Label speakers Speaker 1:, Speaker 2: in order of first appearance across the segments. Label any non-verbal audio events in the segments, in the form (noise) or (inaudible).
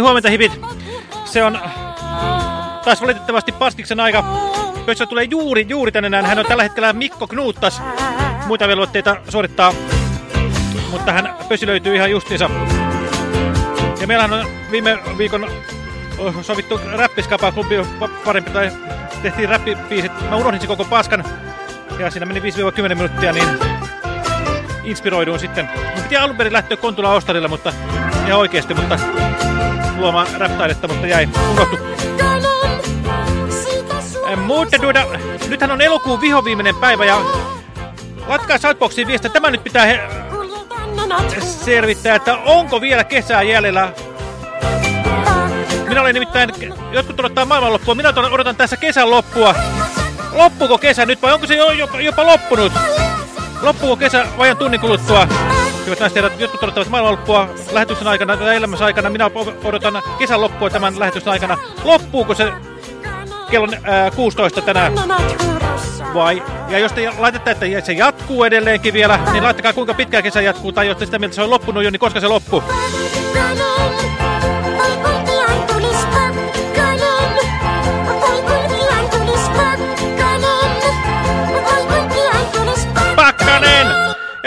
Speaker 1: niin, huomenta hipit. Se on taas valitettavasti Paskiksen aika. Pössö tulee juuri, juuri tänne näin. Hän on tällä hetkellä Mikko Knuuttas. Muita velvoitteita suorittaa, mutta hän Pössi löytyy ihan justiinsa. Ja meillähän on viime viikon oh, sovittu räppiskapaa klubi parempi, tai tehtiin räppipiisit. Mä unohdin sen koko paskan, ja siinä meni 5-10 minuuttia, niin inspiroiduin sitten. Mun piti alun perin lähteä Kontula Ostarilla, mutta ihan oikeasti, mutta luomaan rap-taidetta, mutta jäi unohtu. Mutta tuoda, nythän on elokuun vihoviimeinen päivä ja latkaa Southboxiin viestiä. Tämä nyt pitää he, selvittää, että onko vielä kesää jäljellä. Minä olen nimittäin, jotkut odottaa maailmanloppua, minä odotan- tässä kesän loppua. Loppuuko kesä nyt vai onko se jo, jopa, jopa loppunut? Loppuuko kesä vajan tunnin kuluttua? Hyvät naiset herrat, jotkut odottavat maailmanloppua lähetyksen aikana tai elämässä aikana. Minä odotan kesän loppua tämän lähetyksen aikana. Loppuuko se kello ää, 16 tänään? Vai? Ja jos te laitatte, että se jatkuu edelleenkin vielä, niin laittakaa kuinka pitkään kesä jatkuu. Tai jos te sitä mieltä se on loppunut jo, niin koska se loppuu?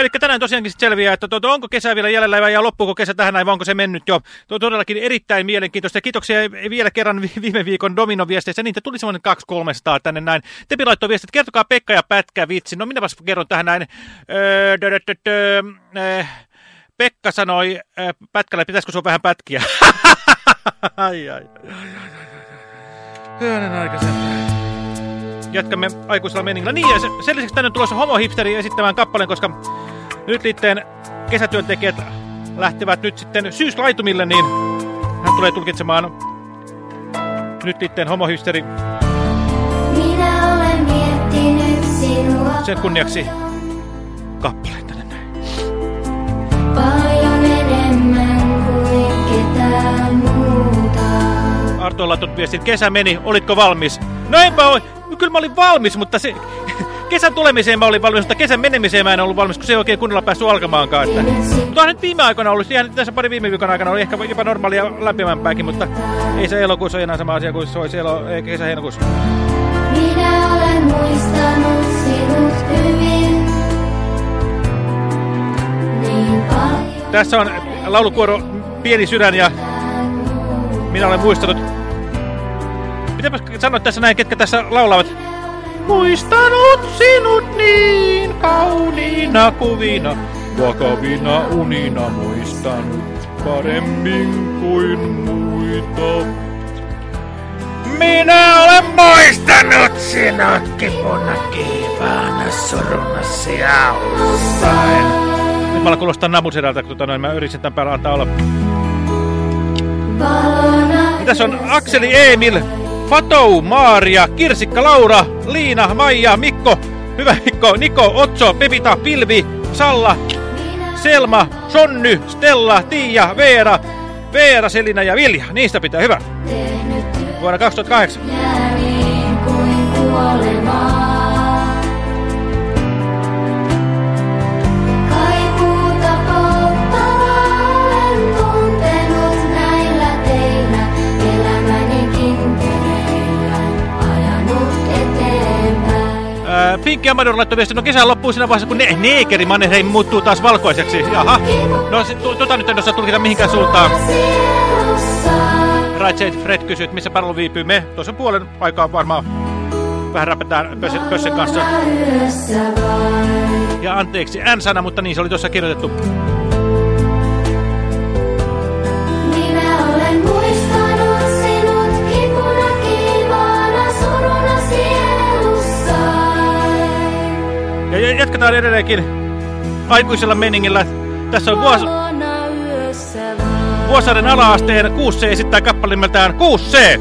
Speaker 1: Eli tänään tosiaankin sit selviää, että tuota, onko kesä vielä jäljellä ja loppuuko kesä tähän vai onko se mennyt jo. Tuo todellakin erittäin mielenkiintoista. Kiitoksia vielä kerran vi- viime viikon Domino-viesteistä. Niitä tuli semmoinen 200-300 tänne näin. Tepi laittoi viestit, kertokaa Pekka ja Pätkä vitsi. No minäpäs kerron tähän näin. Öö, dö, dö, dö, äh, Pekka sanoi äh, Pätkälle, pitäisikö sun vähän pätkiä? (laughs) ai, ai, ai, Hyönen aikaisen. Jatkamme aikuisella meningillä. Niin, ja se, sen lisäksi tänne on tulossa homohipsteri esittämään kappaleen, koska nyt liitteen kesätyöntekijät lähtevät nyt sitten syyslaitumille, niin hän tulee tulkitsemaan nyt liitteen homohipsteri
Speaker 2: Minä olen miettinyt sinua
Speaker 1: sen kunniaksi kappaleen tänne näin.
Speaker 2: paljon enemmän kuin ketään muuta.
Speaker 1: Arto on laittanut viestin, kesä meni, olitko valmis? No enpä ole, kyllä mä olin valmis, mutta se... Kesän tulemiseen mä olin valmis, mutta kesän menemiseen mä en ollut valmis, kun se ei oikein kunnolla päässyt alkamaankaan. Että. Mutta on nyt viime aikoina ollut, ihan tässä pari viime viikon aikana oli ehkä jopa normaalia lämpimämpääkin, mutta ei se elokuussa ole enää sama asia kuin se olisi elo, ei, kesä-heinäkuussa.
Speaker 2: Minä olen muistanut sinut hyvin. Niin
Speaker 1: Tässä on laulukuoro Pieni sydän ja minä olen muistanut. Mitäpä sanoa tässä näin, ketkä tässä laulavat? Muistanut sinut niin kauniina kuvina, vakavina unina muistanut paremmin kuin muita. Minä olen muistanut sinut kipuna kiivaana suruna siaussain. Nyt mä alan kuulostaa namusedalta, kun tota, noin, mä yritän tämän päällä antaa olla. Ja Tässä on Akseli Emil, Fatou, Maaria, Kirsikka, Laura, Liina, Maija, Mikko, Hyvä Mikko, Niko, Otso, Pepita, Pilvi, Salla, Selma, Sonny, Stella, Tiia, Veera, Veera, Selina ja Vilja. Niistä pitää hyvä. Vuonna 2008.
Speaker 2: tyhjää niin kuin kuolemaa.
Speaker 1: Amador laittoi viesti, no kesän loppuu siinä vaiheessa, kun ne neekeri Mannerheim muuttuu taas valkoiseksi. Jaha. No se- tota nyt en osaa tulkita mihinkään suuntaan. Right Fred kysyy, missä palvelu viipyy. Me tuossa puolen aikaa varmaan vähän räpätään Pössen, Pössen kanssa. Ja anteeksi, N-sana, mutta niin se oli tuossa kirjoitettu. Jatketaan edelleenkin aikuisella meningillä. Tässä on Vuos. Vuosaaren ala-asteen 6C esittää kappaleen nimeltään 6C.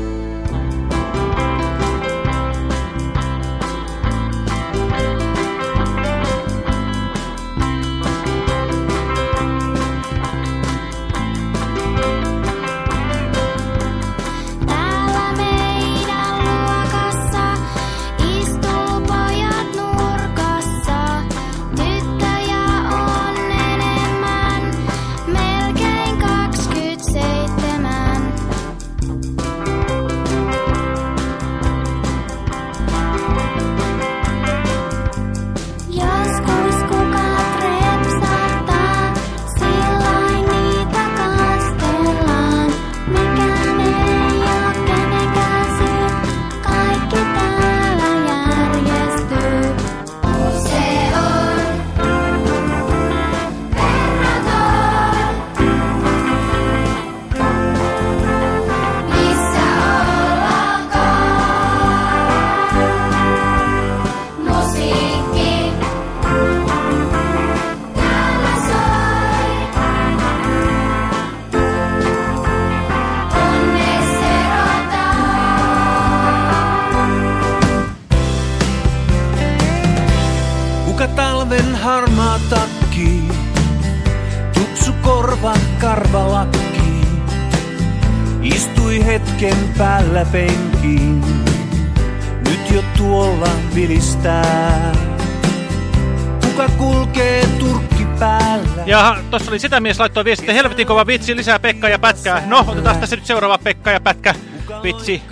Speaker 1: Tossa oli sitä mies laittoi viesti, että helvetin kova vitsi, lisää Pekka ja Pätkää. No, otetaan tässä nyt seuraava Pekka ja Pätkä vitsi.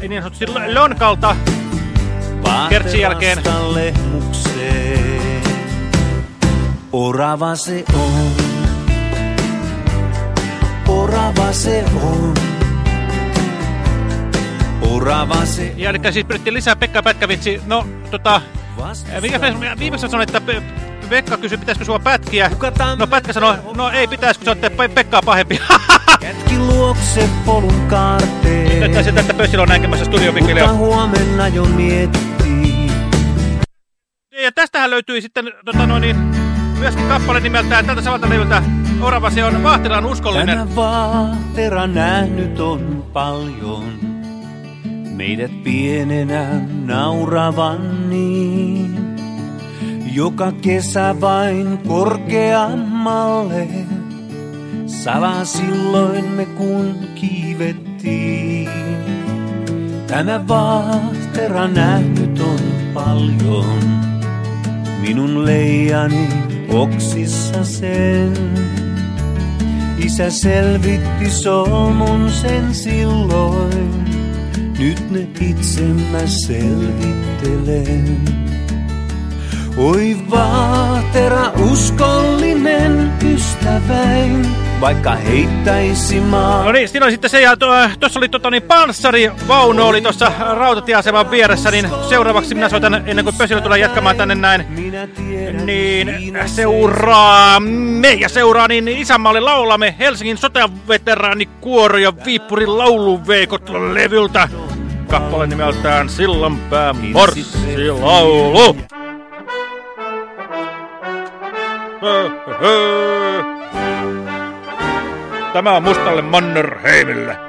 Speaker 1: Ei niin sanotusti Lonkalta. Kertsin jälkeen.
Speaker 3: Orava se on. Orava se on. Orava se
Speaker 1: Ja eli siis pyrittiin lisää Pekka ja Pätkä vitsi. No, tota, mikä me- viimeksi sanoin, että Pekka kysyi, pitäisikö sua pätkiä. No Pätkä sanoi, no ei pitäisi, kun sä olette Pe- Pekkaa pahempi. (laughs)
Speaker 3: Kätki luokse polun kaarteen.
Speaker 1: Näyttää siltä, että Pössilö on näkemässä
Speaker 3: Mutta
Speaker 1: studiovikilia.
Speaker 3: huomenna jo miettii.
Speaker 1: Ja tästähän löytyi sitten tota noin, niin, myöskin kappale nimeltään tältä samalta levyltä Orava se on Vaahteran uskollinen.
Speaker 3: Tämä vaatera nähnyt on paljon. Meidät pienenä nauravan niin. Joka kesä vain korkeammalle. Salaa silloin me kun kiivettiin. Tämä vaatera nähnyt on paljon. Minun leijani oksissa sen. Isä selvitti solmun sen silloin. Nyt ne itse mä selvittelen. Oi vaatera uskollinen ystäväin, vaikka heittäisi maa.
Speaker 1: No niin, siinä oli sitten se, ja tuossa oli tota, niin, panssarivaunu oli tuossa rautatieaseman vieressä, niin seuraavaksi minä soitan, ennen kuin Pösilö tulee jatkamaan tänne näin, niin seuraa me ja seuraa niin isänmaalle laulamme Helsingin sotaveteraanikuoro ja Viippurin lauluveikot levyltä. Kappale nimeltään Sillanpää Marssilaulu. Hö, Tämä on mustalle Mannerheimille.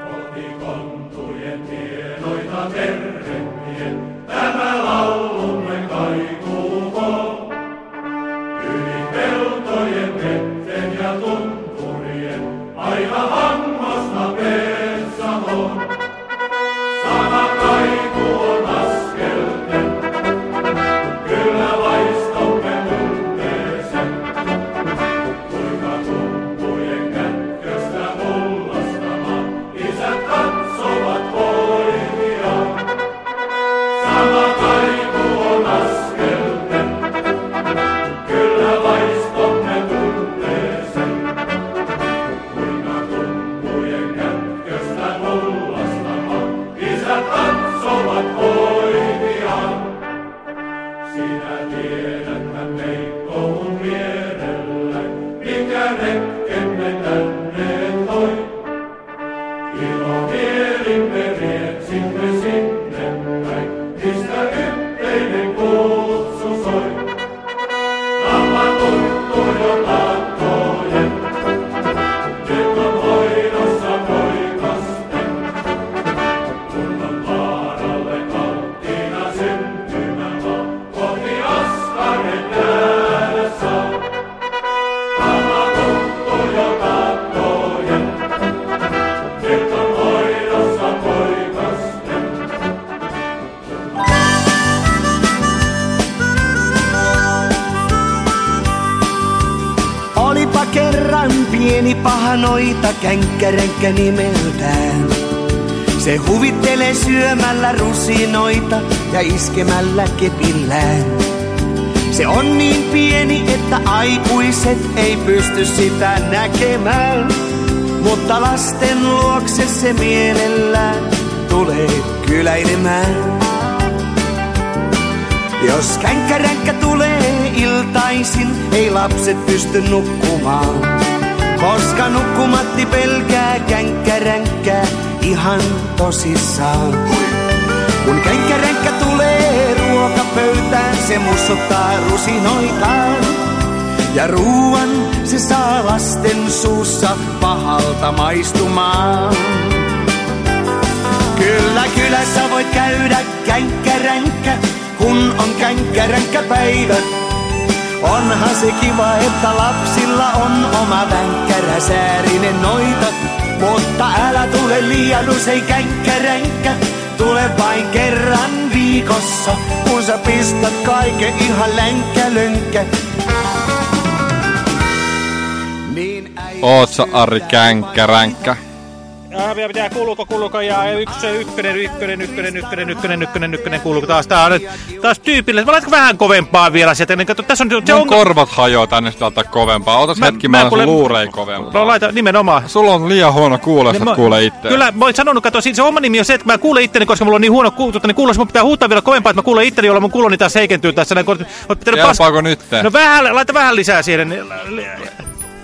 Speaker 4: Känkkärenkä nimeltään. Se huvittelee syömällä rusinoita ja iskemällä kepillään. Se on niin pieni, että aikuiset ei pysty sitä näkemään. Mutta lasten luokse se mielellään tulee kyläilemään. Jos känkkäränkkä tulee iltaisin, ei lapset pysty nukkumaan. Koska nukkumatti pelkää känkkäränkkää ihan tosissaan. Kun känkkäränkä tulee ruokapöytään, se mussuttaa rusinoitaan. Ja ruuan se saa lasten suussa pahalta maistumaan. Kyllä, kyllä sä voit käydä känkkäränkä, kun on känkkäränkä päivä. Onhan se kiva, että lapsilla on oma vänkkärä säärinen noita. Mutta älä tule liian usein känkkäränkkä. Tule vain kerran viikossa, kun sä pistät kaiken ihan länkkälönkkä. Niin
Speaker 5: Oot sä Ari Känkkäränkkä?
Speaker 1: Pitää kuuluuko, kuuluuko, ja yksi, ykkönen, ykkönen, ykkönen, ykkönen, ykkönen, ykkönen, ykkönen, kuuluuko taas. Tää on nyt taas tyypillinen. Mä laitanko vähän kovempaa vielä sieltä, niin kato, tässä on se
Speaker 5: Mun
Speaker 1: on...
Speaker 5: korvat hajoaa tänne ottaa kovempaa. Otas
Speaker 1: Mä-
Speaker 5: hetki,
Speaker 1: mä
Speaker 5: mä,
Speaker 1: kuulen-
Speaker 5: luurei kovempaa.
Speaker 1: No laita nimenomaan.
Speaker 5: Sulla on liian huono jos
Speaker 1: Niin mä-
Speaker 5: kuule itse.
Speaker 1: Kyllä, mä oon sanonut, kato, siinä se oma nimi on se, että mä kuulen itteni, koska mulla on niin huono kuultu, niin kuulos, mun pitää huutaa vielä kovempaa, että mä kuulen itteni, jolloin mun kuuloni taas heikentyy tässä. Näin, kun.
Speaker 5: Kelpaako nyt?
Speaker 1: No vähän, laita vähän lisää siihen. niin-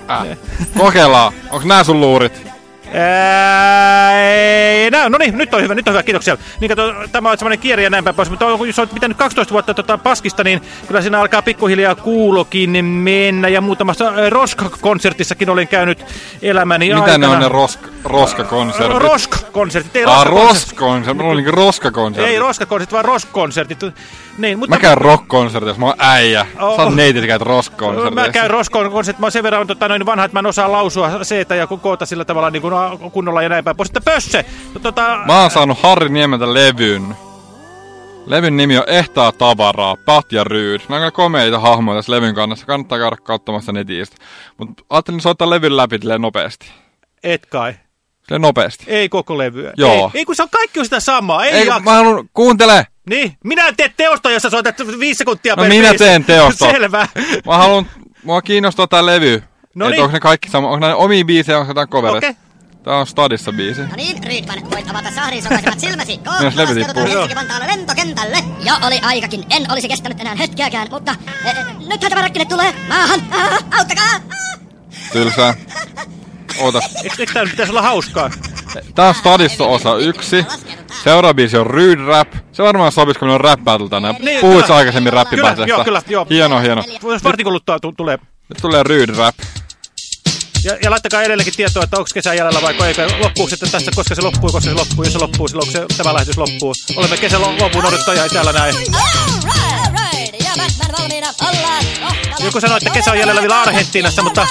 Speaker 5: Äh. Kokeillaan. Onks nää sun luurit?
Speaker 1: Ää, ei, no niin, nyt on hyvä, nyt on hyvä, kiitoksia. Niin kato, tämä on semmoinen kierri ja näin päin pois, mutta on- jos olet pitänyt 12 vuotta tota, paskista, niin kyllä siinä alkaa pikkuhiljaa kuulokin mennä. Ja muutamassa Rosk-konsertissakin olen käynyt elämäni
Speaker 5: Mitä
Speaker 1: aikana.
Speaker 5: ne on ne rosk, roskakonsertit?
Speaker 1: Rosk-konsertit, ei
Speaker 5: Ah,
Speaker 1: roskakonsertit.
Speaker 5: rosk-konsertit. Mulla on niinku roskakonsertit.
Speaker 1: Ei roskakonsertit, vaan rosk-konsertit. Niin, mutta
Speaker 5: Mä käyn rock-konsertissa, mä oon äijä.
Speaker 1: Oh.
Speaker 5: Sä oot neiti, sä käyt rock-konsertissa.
Speaker 1: Mä käyn roskoon konsertit, mä oon sen verran tota, noin vanha, että mä en osaa lausua seetä ja koota sillä tavalla niin kuin, kunnolla ja näin päin pois. Sitten pösse! Tota,
Speaker 5: Mä oon saanut Harri Niemeltä levyn. Levyn nimi on Ehtaa tavaraa, Pat ja Ryyd. Nämä on komeita hahmoja tässä levyn kannassa. Kannattaa käydä katsomassa netistä. Mutta ajattelin soittaa levyn läpi nopeasti.
Speaker 1: et kai.
Speaker 5: Silleen nopeasti.
Speaker 1: Ei koko levyä.
Speaker 5: Joo.
Speaker 1: Ei, ei kun se on kaikki on sitä samaa. Ei,
Speaker 5: Ei,
Speaker 1: jaksa.
Speaker 5: mä haluan, kuuntele!
Speaker 1: Niin, minä en tee teosta, jossa soitat viisi sekuntia
Speaker 5: No
Speaker 1: per
Speaker 5: minä teen teosta.
Speaker 1: Selvä.
Speaker 5: Mä haluan, mua kiinnostaa tää levy.
Speaker 1: No niin.
Speaker 5: onko ne kaikki sama, onko ne omia biisejä, onko jotain covereita?
Speaker 1: Okei.
Speaker 5: Tää on Stadissa biisi.
Speaker 6: No niin, Rydman, voit avata sahrin sokaisevat silmäsi. (laughs) Kohtalaskeudutaan
Speaker 1: Joo.
Speaker 6: Helsinki-Vantaalle lentokentälle. Jo oli aikakin, en olisi kestänyt enää hetkeäkään, mutta e, e, nythän tämä rakkine tulee maahan. Ah, auttakaa! Ah.
Speaker 5: Tylsää. (laughs) Ootas.
Speaker 1: Eikö, eikö tää pitäisi olla hauskaa?
Speaker 5: Tää on Stadissa osa yksi. Seuraava biisi on Rude Rap. Se varmaan sopisi, kun on rap battle tänään.
Speaker 1: Niin,
Speaker 5: Puhuit
Speaker 1: kyllä.
Speaker 5: aikaisemmin
Speaker 1: Kyllä,
Speaker 5: räppipätlestä.
Speaker 1: joo, kyllä, joo.
Speaker 5: Hieno, hieno.
Speaker 1: Vartin kuluttua tu- tulee.
Speaker 5: Nyt tulee Rude Rap.
Speaker 1: Ja, ja laittakaa edelleenkin tietoa, että onko kesän jäljellä vai eikö. Loppuuko sitten tässä, koska se loppuu, koska se loppuu. Jos se loppuu, silloin kun se, tämä lähetys loppuu. Olemme kesän lo- lopun odottajia täällä näin. Joku sanoi, että kesä on jäljellä vielä Argentiinassa, mutta,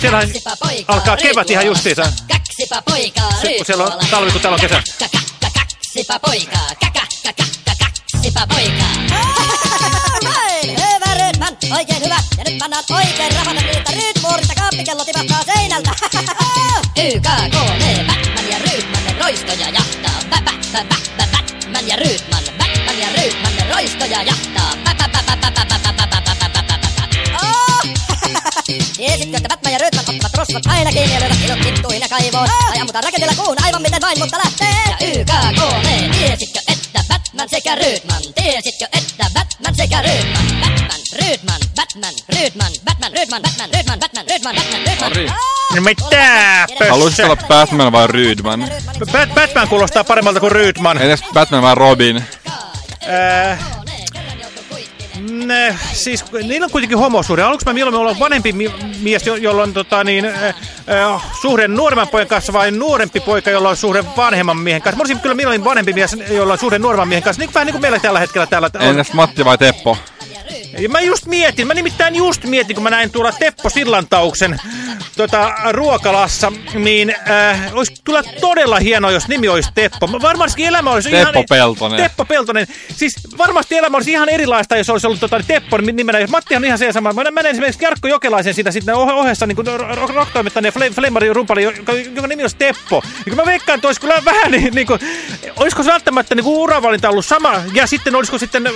Speaker 1: siellähän alkaa kevät ihan justiinsa.
Speaker 6: Kaksipa poikaa
Speaker 1: Se- kun siellä on talvi, kun täällä on kesä.
Speaker 6: Ka- ka- ka- Kaksipa poikaa, kaka, kaka, kaka, kaksipa poikaa. Oikein hyvä, ja nyt pannaat oikein rahanen riitä rytmuurista, kaappikello tipahtaa seinältä. YKK, Batman ja Rydman, roistoja jahtaa, bäbä, bäbä, bäbä, Batman ja Rydman, Batman ja Rydman, roistoja jahtaa, bäbä, bäbä, bäbä, bäbä, bäbä, bäbä, bäbä, Tiesitkö, että Batman ja Rydman ottavat rosvot aina kiinni ja lyövät ilot kittuina kaivoon? Tai ammutaan raketilla kuun aivan miten vain, mutta lähtee! Ja YKK, tiesitkö, että Batman sekä Rydman, tiesitkö, että Batman sekä Rydman, Batman, Rydman, Batman, Rydman, Batman, Rydman, Batman, Rydman, Batman, Rydman, Batman, Rydman.
Speaker 5: Ari.
Speaker 1: No mitä,
Speaker 5: Haluaisit
Speaker 1: pössö?
Speaker 5: olla Batman vai Rydman?
Speaker 1: Bat- Batman kuulostaa paremmalta kuin Rydman.
Speaker 5: Edes Batman vai Robin?
Speaker 1: Äh, ne, siis niillä on kuitenkin homosuhde. Aluksi mä mieluummin olla vanhempi mi mies, jo jolla on tota, niin, äh, äh, suhde nuoremman pojan kanssa, vai nuorempi poika, jolla on suhde vanhemman miehen kanssa. Mä olisin kyllä mieluummin vanhempi mies, jolla on suhde nuoremman miehen kanssa. Niin, vähän niin kuin meillä tällä hetkellä täällä on.
Speaker 5: Entäs Matti vai Teppo?
Speaker 1: Ja mä just mietin, mä nimittäin just mietin, kun mä näin tuolla Teppo Sillantauksen tota, ruokalassa, niin äh, olisi kyllä todella hienoa, jos nimi olisi Teppo. Varmasti elämä olisi
Speaker 5: Teppo
Speaker 1: ihan...
Speaker 5: Peltonen.
Speaker 1: Teppo Peltonen. Siis varmasti elämä olisi ihan erilaista, jos olisi ollut tota, Teppo nimenä. Jos Matti on ihan se sama. Mä näin esimerkiksi Jarkko Jokelaisen siitä sitten oh ohessa niin rock-toimittajan ja Flame- Flamari rumpali, joka, joka nimi olisi Teppo. Ja mä veikkaan, että olisi kyllä vähän niin, (laughs) niin kuin, olisiko se välttämättä niin kuin uravalinta ollut sama, ja sitten olisiko sitten, äh,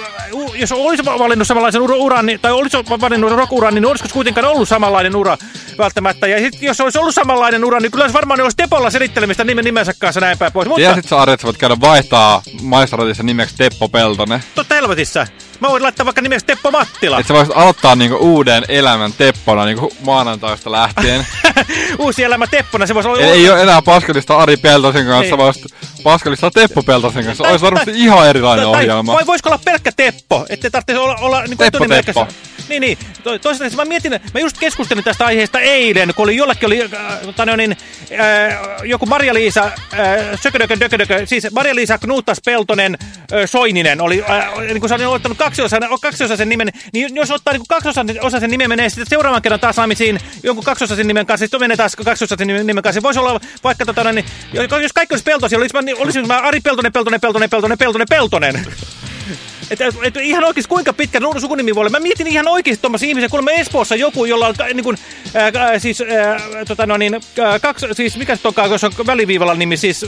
Speaker 1: jos olisi valinnut samanlaisen ura, uran, niin- tai olisi valinnut rock-uran, niin olisiko kuitenkaan ollut samanlainen ura välttämättä. Ja sit, jos olisi ollut samanlainen ura, niin kyllä olisi varmaan olisi Tepolla selittelemistä nimen nimensä kanssa näin päin pois. Mutta
Speaker 5: sä Ari, että sä voit käydä vaihtaa maistraatissa nimeksi Teppo Peltonen?
Speaker 1: totta helvetissä. Mä voin laittaa vaikka nimeksi Teppo Mattila.
Speaker 5: Että sä voisit aloittaa niinku uuden elämän Teppona niinku maanantaista lähtien. (laughs) (laughs)
Speaker 1: Uusi elämä Teppona, se voisi olla...
Speaker 5: ei, ei ole enää paskallista Ari Peltosen kanssa,
Speaker 1: Ei.
Speaker 5: voisit Paskalista Teppo Peltosen kanssa.
Speaker 1: Tai-
Speaker 5: Olisi varmasti
Speaker 1: tai-
Speaker 5: ihan erilainen
Speaker 1: tai,
Speaker 5: ohjelma.
Speaker 1: Vai voisiko olla pelkkä Teppo? Että tarvitsisi olla, olla niin
Speaker 5: Teppo Teppo.
Speaker 1: Niin, niin. To, toisaalta mä mietin, mä just keskustelin tästä aiheesta eilen, kun oli jollekin oli, äh, tota niin, äh, joku Marja-Liisa, äh, söködökö, döködökö, siis Marja-Liisa Knuuttas Peltonen äh, Soininen, oli, äh, niin kuin se oli ottanut kaksiosaisen, kaksiosaisen nimen, niin jos ottaa niin kaksiosaisen osaisen nimen, menee sitten seuraavan kerran taas naimisiin jonkun kaksiosaisen nimen kanssa, menee taas kaksiosaisen nimen, kanssa. Voisi olla vaikka, tota, niin, jos kaikki olisi Peltosia, olisi, mä, niin olisi mä Ari Peltonen, Peltonen, Peltonen, Peltonen, Peltonen, Peltonen. (laughs) Että et, ihan oikeasti kuinka pitkä sukunimi voi olla. Mä mietin ihan oikeasti tuommoisen ihmisen, kun me Espoossa joku, jolla on niin kuin, ää, ää, siis, ää, tota no niin, ää, kaksi, siis mikä se onkaan, jos on väliviivalla nimi, siis,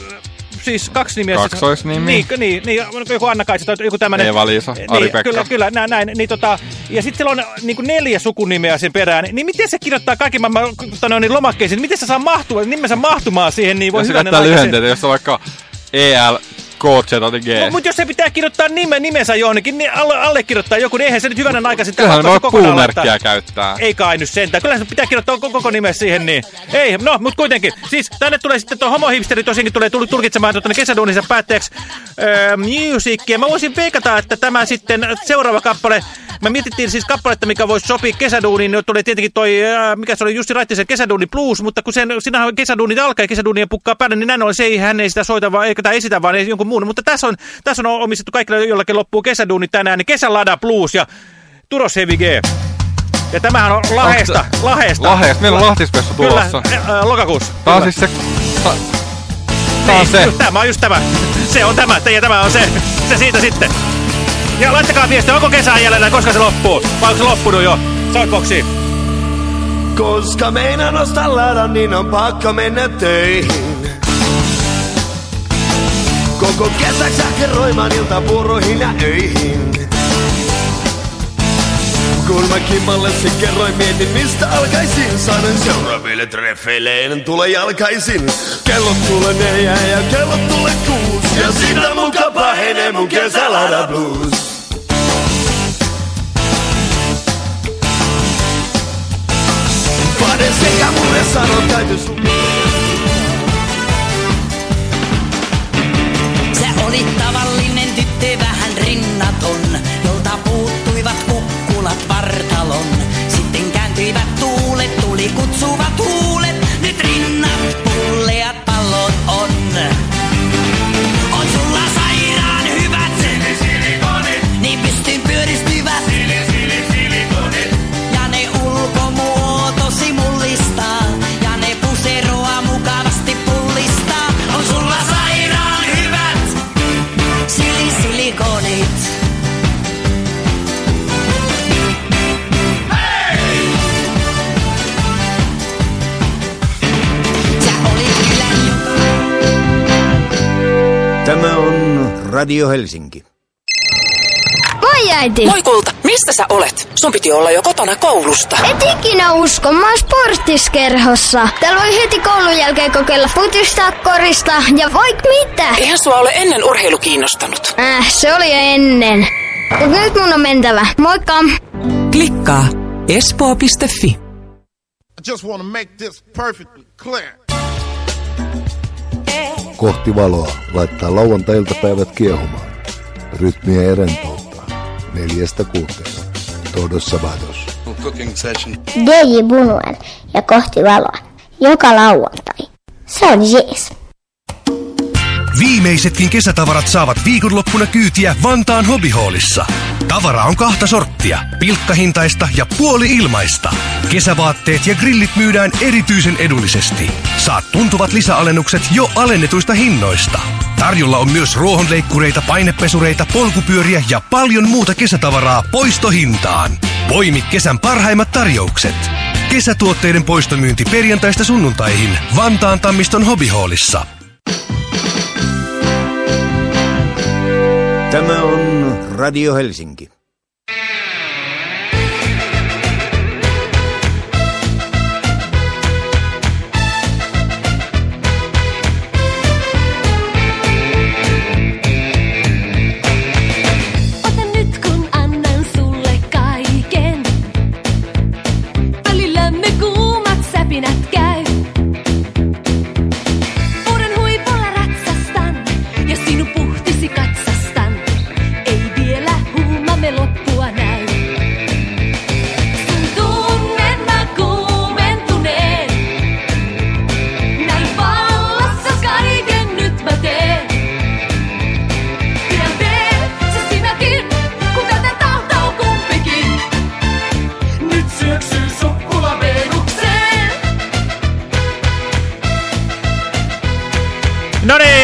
Speaker 1: siis kaksi nimiä. siis-
Speaker 5: Kaksoisnimi.
Speaker 1: Niin, niin, niin, joku Anna-Kaisa tai joku tämmöinen.
Speaker 5: Eeva-Liisa,
Speaker 1: niin. Kyllä, kyllä, näin, näin. Niin, tota, ja sitten siellä on niin kuin neljä sukunimeä sen perään. Niin miten se kirjoittaa kaikki maailman tota, niin lomakkeisiin? Miten se saa mahtua, nimensä mahtumaan siihen? Niin voi
Speaker 5: Jos se
Speaker 1: se-
Speaker 5: lyhenteitä, jos on vaikka EL, K, Z tai G.
Speaker 1: No, mutta jos se pitää kirjoittaa nime, nimensä johonkin, niin alle, allekirjoittaa joku, niin eihän se nyt hyvänä aika sitten
Speaker 5: Kyllähän voi puumerkkiä käyttää.
Speaker 1: Ei kai nyt sentään. Kyllä se pitää kirjoittaa koko, koko nimen siihen niin. Ei, no, mutta kuitenkin. Siis tänne tulee sitten tuo homohipsteri tosiaankin tulee tul- tulkitsemaan tuota, kesäduuninsa päätteeksi öö, musiikkia. Mä voisin veikata, että tämä sitten seuraava kappale, me mietittiin siis kappaletta, mikä voisi sopia kesäduuniin. No, tulee tietenkin toi, ää, mikä se oli, Jussi Raittisen kesäduuni blues, mutta kun sen, sinähän kesäduunit alkaa ja kesäduunien pukkaa päälle, niin näin ollen se ei, hän ei sitä soita, vaan, eikä tämä esitä, vaan ei jonkun muun. Mutta tässä on, tässä on omistettu kaikille, jollakin loppuu kesäduunit tänään, niin kesälada blues ja Turos Heavy G. Ja tämähän on Lahesta, Lahesta.
Speaker 5: Lahesta, meillä on Lahtispessu tulossa.
Speaker 1: Kyllä, lokakuussa.
Speaker 5: Tää on siis se... ta- Tää on
Speaker 1: Niin,
Speaker 5: se.
Speaker 1: just Tämä on just tämä. Se on tämä, ja tämä on se. Se siitä sitten. Ja laittakaa viestiä, onko kesän jäljellä, koska se loppuu? Vai onko se loppunut jo? Soundboxiin.
Speaker 4: Koska meinaan nostaa ladan, niin on pakko mennä töihin. Koko kesäksä kerroimaan iltapuuroihin ja öihin. Kun mä kimmallesi kerroin, mietin mistä alkaisin. Sanoin seuraaville treffeille en tule jalkaisin. Kellot tulee neljä ja kellot tulee kuusi. Ja sitä muka pahenee mun kesälada blues. Vade sekä mulle sanoi täytyy sun...
Speaker 7: oli tavallinen tyttö vähän rinnaton, jolta puuttuivat
Speaker 8: Radio Helsinki.
Speaker 9: Moi äiti!
Speaker 10: Moi kulta, mistä sä olet? Sun piti olla jo kotona koulusta.
Speaker 9: Et ikinä usko, mä oon sporttiskerhossa. Täällä voi heti koulun jälkeen kokeilla futista, korista ja voik mitä.
Speaker 10: Eihän sua ole ennen urheilu kiinnostanut.
Speaker 9: Äh, se oli jo ennen. Mut nyt mun on mentävä. Moikka!
Speaker 10: Klikkaa espoo.fi.
Speaker 11: I just want to make this perfectly clear.
Speaker 12: Kohti valoa laittaa lauantai-iltapäivät kiehumaan. Rytmiä ja rentouttaa. Neljästä kuuteen. Todos Sabados.
Speaker 11: Cooking session.
Speaker 9: DJ Bunuel ja kohti valoa. Joka lauantai. Se on jees.
Speaker 13: Viimeisetkin kesätavarat saavat viikonloppuna kyytiä Vantaan Hobbyhallissa. Tavara on kahta sorttia, pilkkahintaista ja puoli ilmaista. Kesävaatteet ja grillit myydään erityisen edullisesti. Saat tuntuvat lisäalennukset jo alennetuista hinnoista. Tarjolla on myös ruohonleikkureita, painepesureita, polkupyöriä ja paljon muuta kesätavaraa poistohintaan. Poimi kesän parhaimmat tarjoukset. Kesätuotteiden poistomyynti perjantaista sunnuntaihin Vantaan Tammiston Hobbyhallissa.
Speaker 8: Tämä on Radio Helsinki.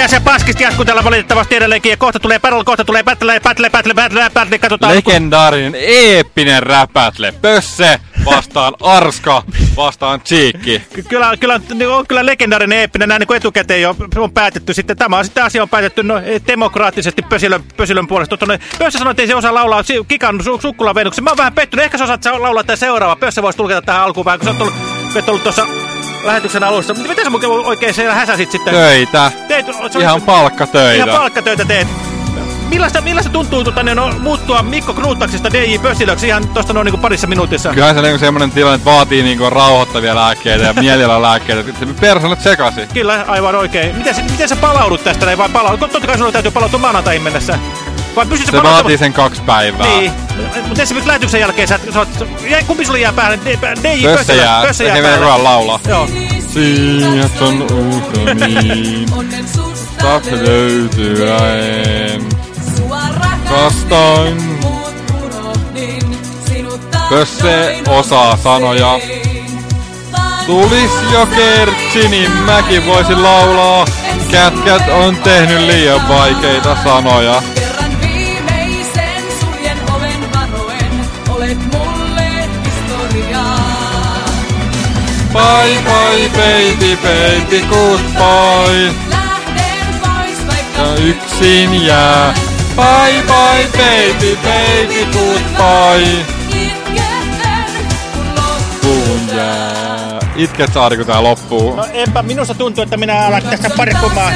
Speaker 1: Se paskisti jatkuu täällä valitettavasti edelleenkin. Ja kohta tulee battle, kohta tulee battle, battle, battle, battle, battle. Katsotaan.
Speaker 5: Legendaarinen, eeppinen räpätle. Pösse vastaan Arska vastaan Cheekki.
Speaker 1: Ky- Kyllä, kyllä, niin on kyllä legendaarinen eeppinen, näin niin kuin etukäteen jo on päätetty sitten. Tämä on sitten asia on päätetty no, demokraattisesti Pösilön, Pösilön puolesta. Tuonne, Pössä sanoi, että ei se osaa laulaa Kikan su Sukkulan Venuksen. Mä oon vähän pettynyt. Ehkä sä osaat sa- laulaa tämä seuraava. Pössä voisi tulkita tähän alkuun vähän, kun sä oot ollut, oot ollut tuossa lähetyksen alussa. Miten sä muuten oikein siellä häsäsit sitten?
Speaker 5: Töitä.
Speaker 1: Teet,
Speaker 5: Ihan palkkatöitä.
Speaker 1: Ihan palkkatöitä teet. Millaista, millaista tuntuu tota, niin, no, muuttua Mikko Knuuttaksesta DJ Pösilöksi ihan tuosta noin niin parissa minuutissa?
Speaker 5: Kyllähän se niinku semmonen tilanne, että vaatii niinku rauhoittavia lääkkeitä ja (laughs) mielialalääkkeitä. että Persoonat sekasi.
Speaker 1: Kyllä, aivan oikein. Miten, se- miten sä palaudut tästä näin vai palaudut? Totta kai sinulla täytyy palautua maanantaihin mennessä. Vai pystytkö
Speaker 5: Se vaatii sen kaksi päivää.
Speaker 1: Niin. Mutta esimerkiksi lähetyksen jälkeen sä, sä, sä jäi, kumpi sulle jää päälle? DJ
Speaker 5: Pössä jää.
Speaker 1: Pössä jää päälle.
Speaker 5: hyvä laulaa.
Speaker 1: Joo.
Speaker 5: Sieltä on uhkaniin. Taas löytyä en. Kastain. Pösse osaa sanoja. Tulis jo kertsi, niin mäkin voisin laulaa. Kätkät on tehnyt liian vaikeita sanoja. Bye bye baby baby goodbye.
Speaker 14: Lähden pois vaikka
Speaker 5: Ja yksin jää. Bye bye baby baby goodbye.
Speaker 14: kun
Speaker 5: jää. Itket saari kun tää loppuu.
Speaker 1: No enpä minusta tuntuu, että minä alan tässä parkkumaan.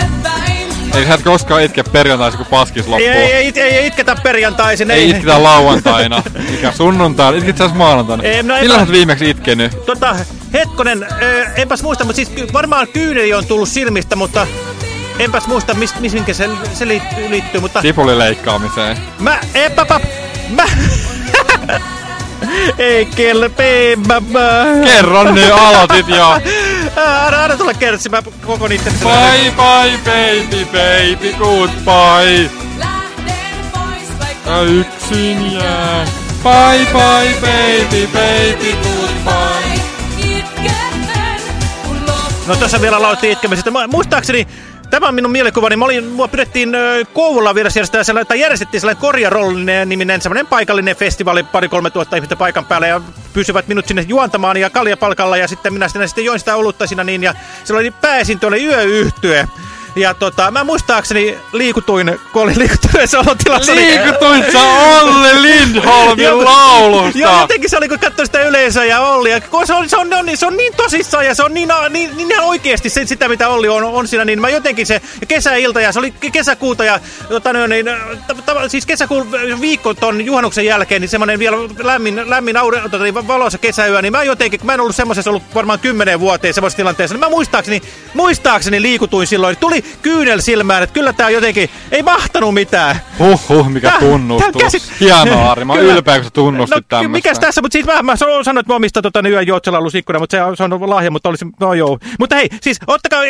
Speaker 5: Ei sä et koskaan itke perjantaisin kun paskis
Speaker 1: Ei,
Speaker 5: loppuu.
Speaker 1: ei, ei, ei, ei itketä perjantaisin.
Speaker 5: Ei itketä lauantaina. Mikä sunnuntaina? Itkit sä maanantaina?
Speaker 1: Ei, no ei
Speaker 5: Milloin sä oot viimeksi itkenyt?
Speaker 1: Tota, hetkonen, ö, enpäs muista, mutta siis varmaan kyyneli on tullut silmistä, mutta enpäs muista, mis, mis, minkä se, se liittyy, liittyy, mutta
Speaker 5: Sipulileikkaamiseen.
Speaker 1: mä, epä, mä, (laughs) ei kelpee, mä, mä.
Speaker 5: Kerron nyt, aloitit jo. (laughs)
Speaker 1: Anna, anna tulla kertsi, mä koko niitten.
Speaker 5: Bye bye baby baby goodbye. Ja yksin jää. Bye bye baby baby goodbye.
Speaker 1: No tuossa vielä laulettiin itkemisestä. Mä- Muistaakseni, tämä on minun mielikuvani. Mä olin, mua pidettiin ö, vieressä järjestetään sellainen, tai järjestettiin sellainen Korjarollinen niminen semmoinen paikallinen festivaali, pari-kolme tuhatta ihmistä paikan päällä ja pysyvät minut sinne juontamaan ja kaljapalkalla ja sitten minä sitten, sitten join sitä olutta siinä niin ja siellä oli pääesinto oli yöyhtye. Ja tota, mä muistaakseni liikutuin, kun olin liikuttuneessa (laughs) olotilassa. niin-
Speaker 5: Liikutuit sä Olli Lindholmin laulusta?
Speaker 1: Joo, jotenkin se oli, kun katsoi sitä yleisöä ja Ollia. Kun se on, se on, se on niin tosissaan ja se on niin, niin, niin ihan oikeasti se, sitä, mitä Olli on, on siinä. Niin mä jotenkin se kesäilta ja se oli kesäkuuta ja tota, niin, ta, siis kesäkuun viikko ton juhannuksen jälkeen, niin semmoinen vielä lämmin, lämmin aure, tota, niin valoisa kesäyö, niin mä jotenkin, mä en ollut semmoisessa ollut varmaan kymmenen vuoteen semmoisessa tilanteessa, niin mä muistaakseni, muistaakseni liikutuin silloin. Tuli kyynel silmään, että kyllä tää jotenkin ei mahtanut mitään.
Speaker 5: Huhhuh, mikä
Speaker 1: Tää-
Speaker 5: tunnustus.
Speaker 1: tää käsi-
Speaker 5: Hienoa, Ari. Mä
Speaker 1: Kyllä.
Speaker 5: ylpeä, kun sä tunnustit
Speaker 1: no,
Speaker 5: tämmöstä.
Speaker 1: Mikäs tässä, mutta siis mä, mä sanoin, että mä omistan tota, niin yön joutsenlaulusikkuna, mutta se on, se on lahja, mutta olisi, no joo. Mutta hei, siis ottakaa,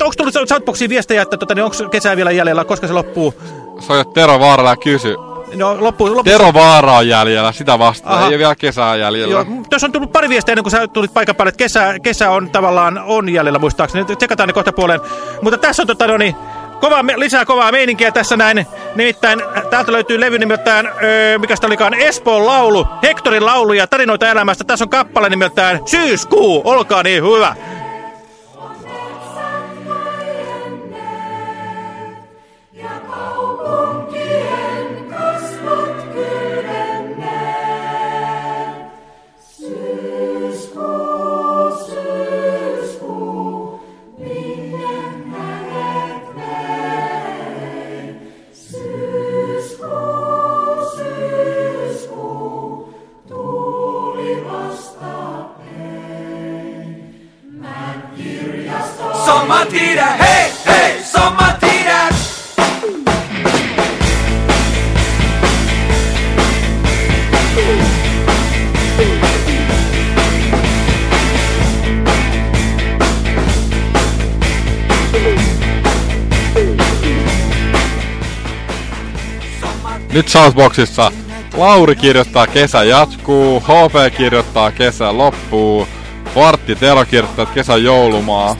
Speaker 1: onko tullut Shoutboxiin viestejä, että tota, niin onko kesää vielä jäljellä, koska se loppuu?
Speaker 5: Soita Tero Vaaralla ja kysy.
Speaker 1: No loppuu, loppuu.
Speaker 5: Tero Vaara on jäljellä, sitä vastaan.
Speaker 1: Aha.
Speaker 5: Ei ole vielä kesää jäljellä.
Speaker 1: Joo, tuossa on tullut pari viestiä ennen kuin sä tulit paikan päälle, että kesä, kesä on tavallaan on jäljellä muistaakseni. Tsekataan ne kohta puoleen. Mutta tässä on tota, no niin, Kova, lisää kovaa meininkiä tässä näin. Nimittäin äh, täältä löytyy levy nimeltään, öö, mikä sitä olikaan, Espoon laulu, Hektorin laulu ja tarinoita elämästä. Tässä on kappale nimeltään Syyskuu, olkaa niin hyvä.
Speaker 5: Nyt Southboxissa Lauri kirjoittaa kesä jatkuu, HP kirjoittaa kesä loppuu, Vartti Tero kirjoittaa että kesä joulumaa.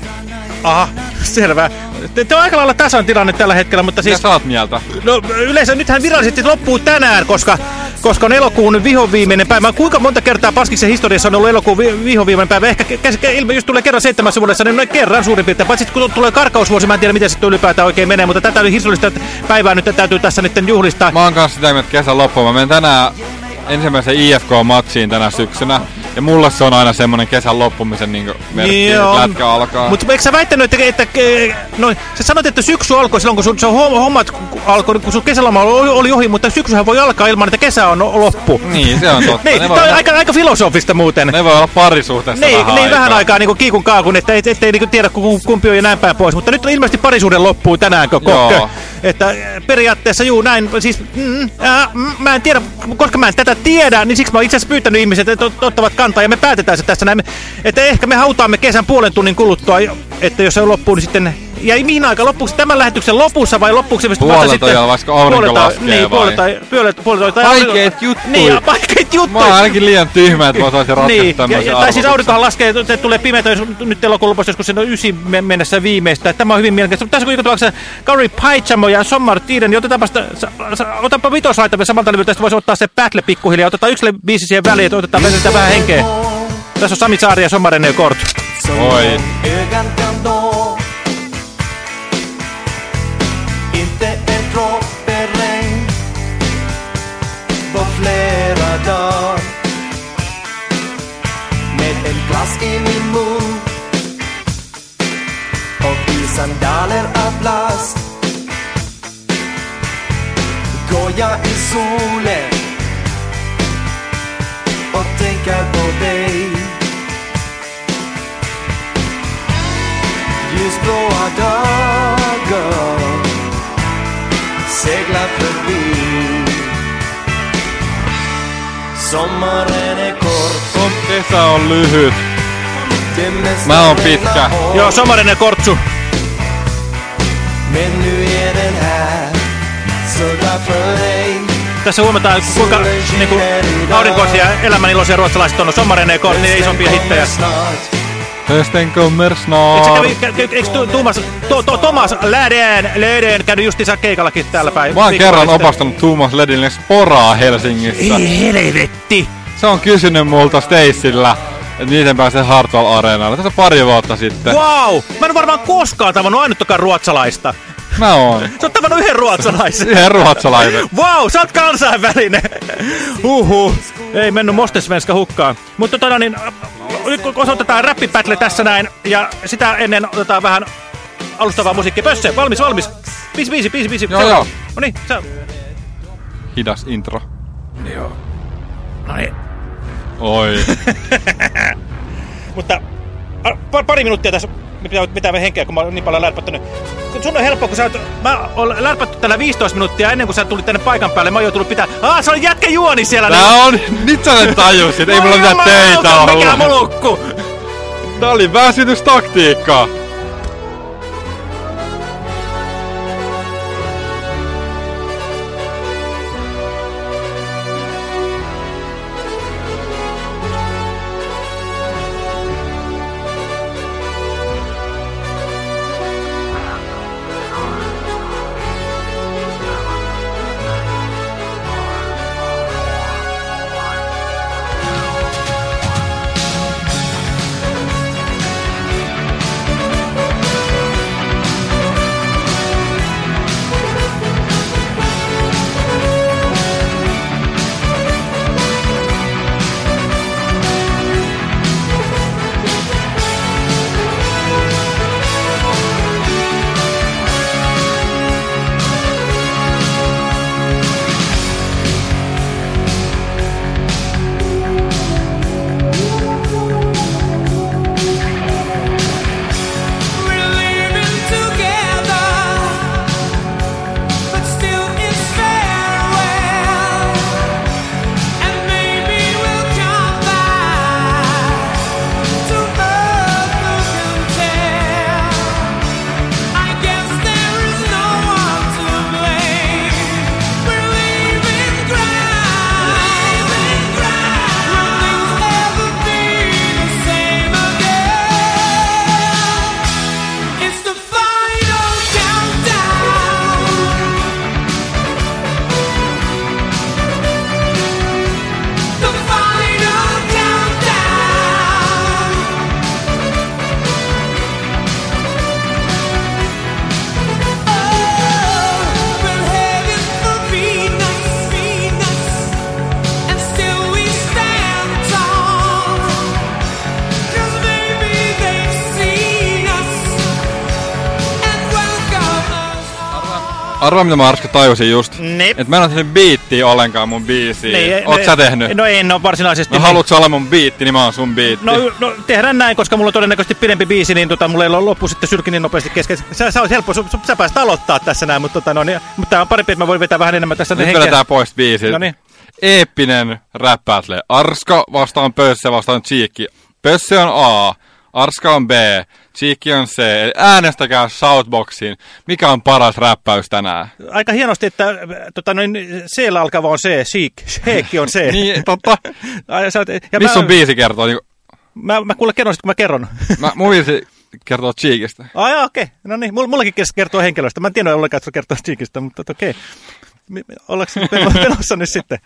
Speaker 1: Aha, selvä. Tämä on aika lailla tasan tilanne tällä hetkellä, mutta siis...
Speaker 5: Mitä sä oot mieltä?
Speaker 1: No yleensä nythän virallisesti loppuu tänään, koska, koska on elokuun vihoviimeinen päivä. Kuinka monta kertaa Paskiksen historiassa on ollut elokuun vi vihoviimeinen päivä? Ehkä kä- kä- ilme, jos tulee kerran seitsemässä vuodessa, niin noin kerran suurin piirtein. Paitsi kun tulee karkausvuosi, mä en tiedä miten se ylipäätään oikein menee, mutta tätä historiallista päivää nyt täytyy tässä nyt juhlistaa.
Speaker 5: Mä oon kanssa sitä että kesän loppuun. Mä menen tänään ensimmäiseen IFK-matsiin tänä syksynä. Ja mulle se on aina semmonen kesän loppumisen niin merkki,
Speaker 1: Niin
Speaker 5: että
Speaker 1: on.
Speaker 5: lätkä alkaa.
Speaker 1: Mutta eikö sä väittänyt, että, että, no, sä sanoit, että syksy alkoi silloin, kun sun, sun hommat alkoi, kun sun kesäloma oli, oli ohi, mutta syksyhän voi alkaa ilman, että kesä on loppu.
Speaker 5: Niin, se on totta. (laughs)
Speaker 1: niin,
Speaker 5: voi-
Speaker 1: on aika, aika filosofista muuten.
Speaker 5: Ne voi olla parisuhteessa
Speaker 1: Niin,
Speaker 5: vähän
Speaker 1: niin vähän
Speaker 5: aikaa.
Speaker 1: aikaa niin kiikun kaakun, että et, ettei niin tiedä ku- kumpi on ja näin päin pois. Mutta nyt ilmeisesti parisuuden loppuu tänään, ko-
Speaker 5: Joo.
Speaker 1: Että äh, periaatteessa juu näin, siis mm, äh, mm, mä en tiedä, koska mä en tätä tiedä, niin siksi mä oon itse asiassa pyytänyt ihmiset, että ot- ottavat kantaa ja me päätetään se tässä näin. Että ehkä me hautaamme kesän puolen tunnin kuluttua, että jos se loppuu, niin sitten... Ja mihin aikaan loppuuko se tämän lähetyksen lopussa vai vasta
Speaker 5: Puolelta
Speaker 1: sitten...
Speaker 5: ja vaikka aurinko laskee
Speaker 1: Niin,
Speaker 5: vai?
Speaker 1: puolelta, puolelta, puolelta, tai
Speaker 5: Vaikeet juttuja.
Speaker 1: Niin, ja vaikeet juttuja.
Speaker 5: Mä oon ainakin liian tyhmä, että mä osaisin ratkaista
Speaker 1: Niin,
Speaker 5: tämmöisen
Speaker 1: ja, tai siis aurinkohan laskee, että tulee pimeätä, jos nyt elokuun lopussa joskus sen on ysi men- mennessä viimeistä. Tämä on hyvin mielenkiintoista. Mutta tässä on joka tapauksessa Gary Pajamo ja Sommar Tiden, niin otetaanpa sitä, otapa vitoslaitamme samalta levyltä, sitten voisi ottaa se battle pikkuhiljaa. Otetaan yksi biisi siihen väliin, että otetaan vetää vähän henkeä. Tässä on Sami Saari ja Sommaren Kort.
Speaker 5: Oi.
Speaker 4: Inte en droppe regn På flera dagar. Med en glass i min mun Och i sandaler av plast Går jag i solen Och tänker på dig. Ljusblåa dagar. Seglar förbi Sommaren är kort
Speaker 5: On kesä on lyhyt. Mä oon pitkä.
Speaker 1: Joo, Sommaren Kortsu.
Speaker 4: Men nu är den här så därför ej
Speaker 1: Tässä huomataan, kuinka niin kuin, aurinkoisia elämäniloisia ruotsalaiset on. Sommaren Kort, niin isompia hittejä.
Speaker 5: Hösten kommer snart.
Speaker 1: eikö Tuomas, to, to, Thomas Läden, Läden käynyt justiinsa keikallakin täällä päin?
Speaker 5: Mä oon kerran opastanut Tuomas Ledille sporaa Helsingissä.
Speaker 1: Ei helvetti!
Speaker 5: Se on kysynyt multa Stacella, että miten pääsee Hartwall Areenalle. Tässä pari vuotta sitten.
Speaker 1: Wow! Mä en varmaan koskaan tavannut ainuttakaan ruotsalaista.
Speaker 5: Mä oon.
Speaker 1: Sä oot tavannut yhden ruotsalaisen.
Speaker 5: Yhden ruotsalaisen.
Speaker 1: Wow, sä oot kansainvälinen. Huhhuh. Ei mennyt mostesvenska hukkaan. Mutta tota niin, nyt kun osoitetaan räppipätle tässä näin, ja sitä ennen otetaan vähän alustavaa musiikkia. Pösse, valmis, valmis. Biisi, biisi, biisi, biisi.
Speaker 5: Joo, joo.
Speaker 1: No niin, sä...
Speaker 5: Hidas intro.
Speaker 1: Joo. No niin.
Speaker 5: Oi. (laughs)
Speaker 1: Mutta pari minuuttia tässä pitää, pitää henkeä, kun mä oon niin paljon lärpättänyt. Kun Sun on helppo, kun sä oot, mä oon lärpätty täällä 15 minuuttia ennen kuin sä tulit tänne paikan päälle. Mä oon joutunut pitää... Aa, se oli jätkä juoni siellä.
Speaker 5: Tää on... Nyt sä nyt tajusit, ei mulla mitään töitä ollut.
Speaker 1: Mikä mulukku?
Speaker 5: Tää oli väsytystaktiikkaa. Arvaa mitä mä Arska tajusin just.
Speaker 1: Nep.
Speaker 5: Et mä en oo tehnyt biittiä ollenkaan mun biisiin.
Speaker 1: Niin,
Speaker 5: Oot
Speaker 1: ne-
Speaker 5: sä tehnyt?
Speaker 1: No en oo varsinaisesti.
Speaker 5: No
Speaker 1: niin.
Speaker 5: haluatko olla mun biitti, niin mä oon sun biitti.
Speaker 1: No, no tehdään näin, koska mulla on todennäköisesti pidempi biisi, niin tota, mulla ei ole loppu sitten sylki niin nopeasti kesken. Sä, sä, olisi helppo, sä, sä pääsit aloittaa tässä näin, mutta, tota, no, niin, mutta tää on parempi, että mä voin vetää vähän enemmän tässä
Speaker 5: Nyt vedetään pois biisit.
Speaker 1: No niin.
Speaker 5: Eeppinen rap battle. Arska vastaan Pösse vastaan Cheekki. Pösse on A, Arska on B, Cheekki on C. Eli äänestäkää Shoutboxiin. Mikä on paras räppäys tänään?
Speaker 1: Aika hienosti, että tota, noin, C-llä alkava on C, Sheik, Sheikki on C. (laughs)
Speaker 5: niin, totta.
Speaker 1: Ja
Speaker 5: Missä
Speaker 1: mä,
Speaker 5: sun biisi kertoo? Niin,
Speaker 1: Mä, mä kuule kerron sit, kun mä kerron. (laughs)
Speaker 5: mä, mun biisi kertoo Cheekistä.
Speaker 1: Ai okei. No niin, mull, mullakin kertoo henkilöstä. Mä en tiedä ollenkaan, että se kertoo Cheekistä, mutta okei. Mi- Ollaanko menossa nyt sitten?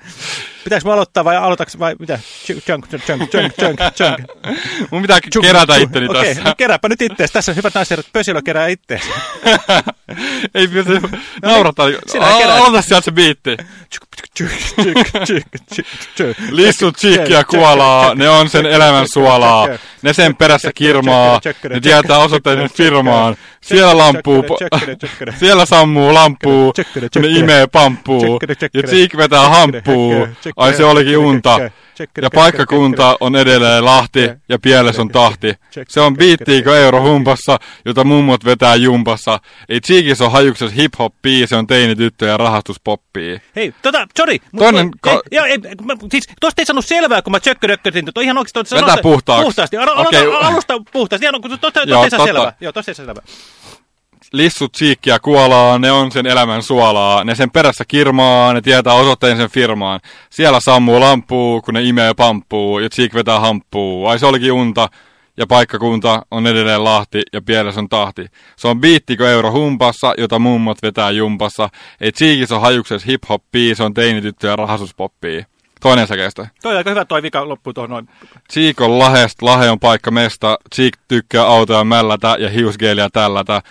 Speaker 1: Pitääkö mä aloittaa vai aloitaks vai mitä? Chunk, chunk, chunk, chunk, chunk.
Speaker 5: Mun pitää
Speaker 1: Chunk,
Speaker 5: kerätä
Speaker 1: chunk.
Speaker 5: itteni
Speaker 1: Okei,
Speaker 5: tässä.
Speaker 1: no kerääpä nyt ittees. Tässä on hyvät naiset, Pösilö kerää ittees.
Speaker 5: Ei pysty naurata.
Speaker 1: sinä keräät.
Speaker 5: Aloita sieltä se biitti. Lissut, ja kuolaa, ne on sen elämän suolaa. Ne sen perässä kirmaa, ne tietää osoitteiden firmaan. Siellä lampuu, siellä sammuu lampuu, ne imee pamppuu. Ja chiik vetää hamppuu, ai se olikin unta. Ja paikkakunta on edelleen Lahti ja pieles on tahti. Se on biittiikö euro humpassa, jota mummot vetää jumpassa. Ei Cheekis on hajuksessa hip-hoppia, se on teinityttö ja rahastuspoppia.
Speaker 1: Hei, tota, sorry.
Speaker 5: Toinen
Speaker 1: ei, joo, ei, mä, siis tosta ei sanonut selvää, kun mä tjökkörökkötin. Tota, ihan
Speaker 5: Vetää
Speaker 1: sanosta-
Speaker 5: puhtaaksi.
Speaker 1: Puhtaasti. Alusta puhtaasti. Ihan, kun tosta, ei saa
Speaker 5: totta.
Speaker 1: selvää. Joo, tosta ei saa selvää.
Speaker 5: Lissut, chiikki ja kuolaa, ne on sen elämän suolaa. Ne sen perässä kirmaa, ne tietää osoitteen sen firmaan. Siellä sammuu lampuu, kun ne imee pamppuu, ja chiik vetää hamppuu. Ai se olikin unta, ja paikkakunta on edelleen Lahti, ja pieles on tahti. Se on biittikö euro humpassa, jota mummot vetää jumpassa. Ei chiikis on hajuksessa hip-hoppia, se on teinityttö ja rahastuspoppia. Toinen säkeistö.
Speaker 1: Toi aika hyvä toi vika loppuu tuohon noin.
Speaker 5: Cheek on lahest, lahe on paikka mesta. Cheek tykkää autoja mällätä ja hiusgeeliä tällätä.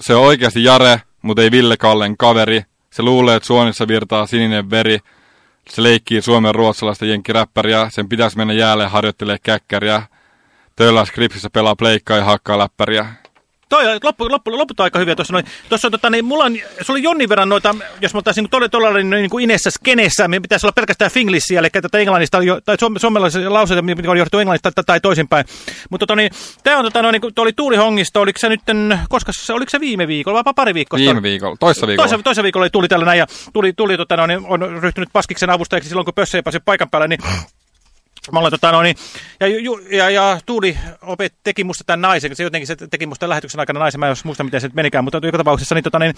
Speaker 5: Se on oikeasti Jare, mutta ei Ville Kallen kaveri. Se luulee, että Suonissa virtaa sininen veri. Se leikkii Suomen ruotsalaista jenkkiräppäriä. Sen pitäisi mennä jäälle harjoittelee käkkäriä. Töllää skripsissä pelaa pleikkaa ja hakkaa läppäriä.
Speaker 1: Toi on loppu, loppu, loput on aika hyviä tuossa noin. Tuossa on tota, niin mulla on, se oli jonnin verran noita, jos me oltaisiin tuolla tuolla niin, niin kuin Inessä skenessä, me pitäisi olla pelkästään finglissiä, eli tätä englannista, jo, tai suom, suomalaisia lauseita, mitkä on johdettu englannista tai, tai toisinpäin. Mutta tota, niin, tämä on, tota, noin, niin oli Tuuli Hongisto, oliko se nyt, koska se, oliko se viime viikolla vai pari viikkoa?
Speaker 5: Viime viikolla, toissa viikolla.
Speaker 1: Toisa, toisa viikolla tuli tällä näin, ja tuli, tuli tota, no, niin, on ryhtynyt Paskiksen avustajaksi silloin, kun Pössä ei pääse paikan päälle, niin Mä olen, tota, no, niin, ja, ju, ja, ja Tuuli opet, teki musta tämän naisen, se jotenkin se teki musta lähetyksen aikana naisen, mä en muista miten se menikään, mutta joka tapauksessa niin, tota, niin,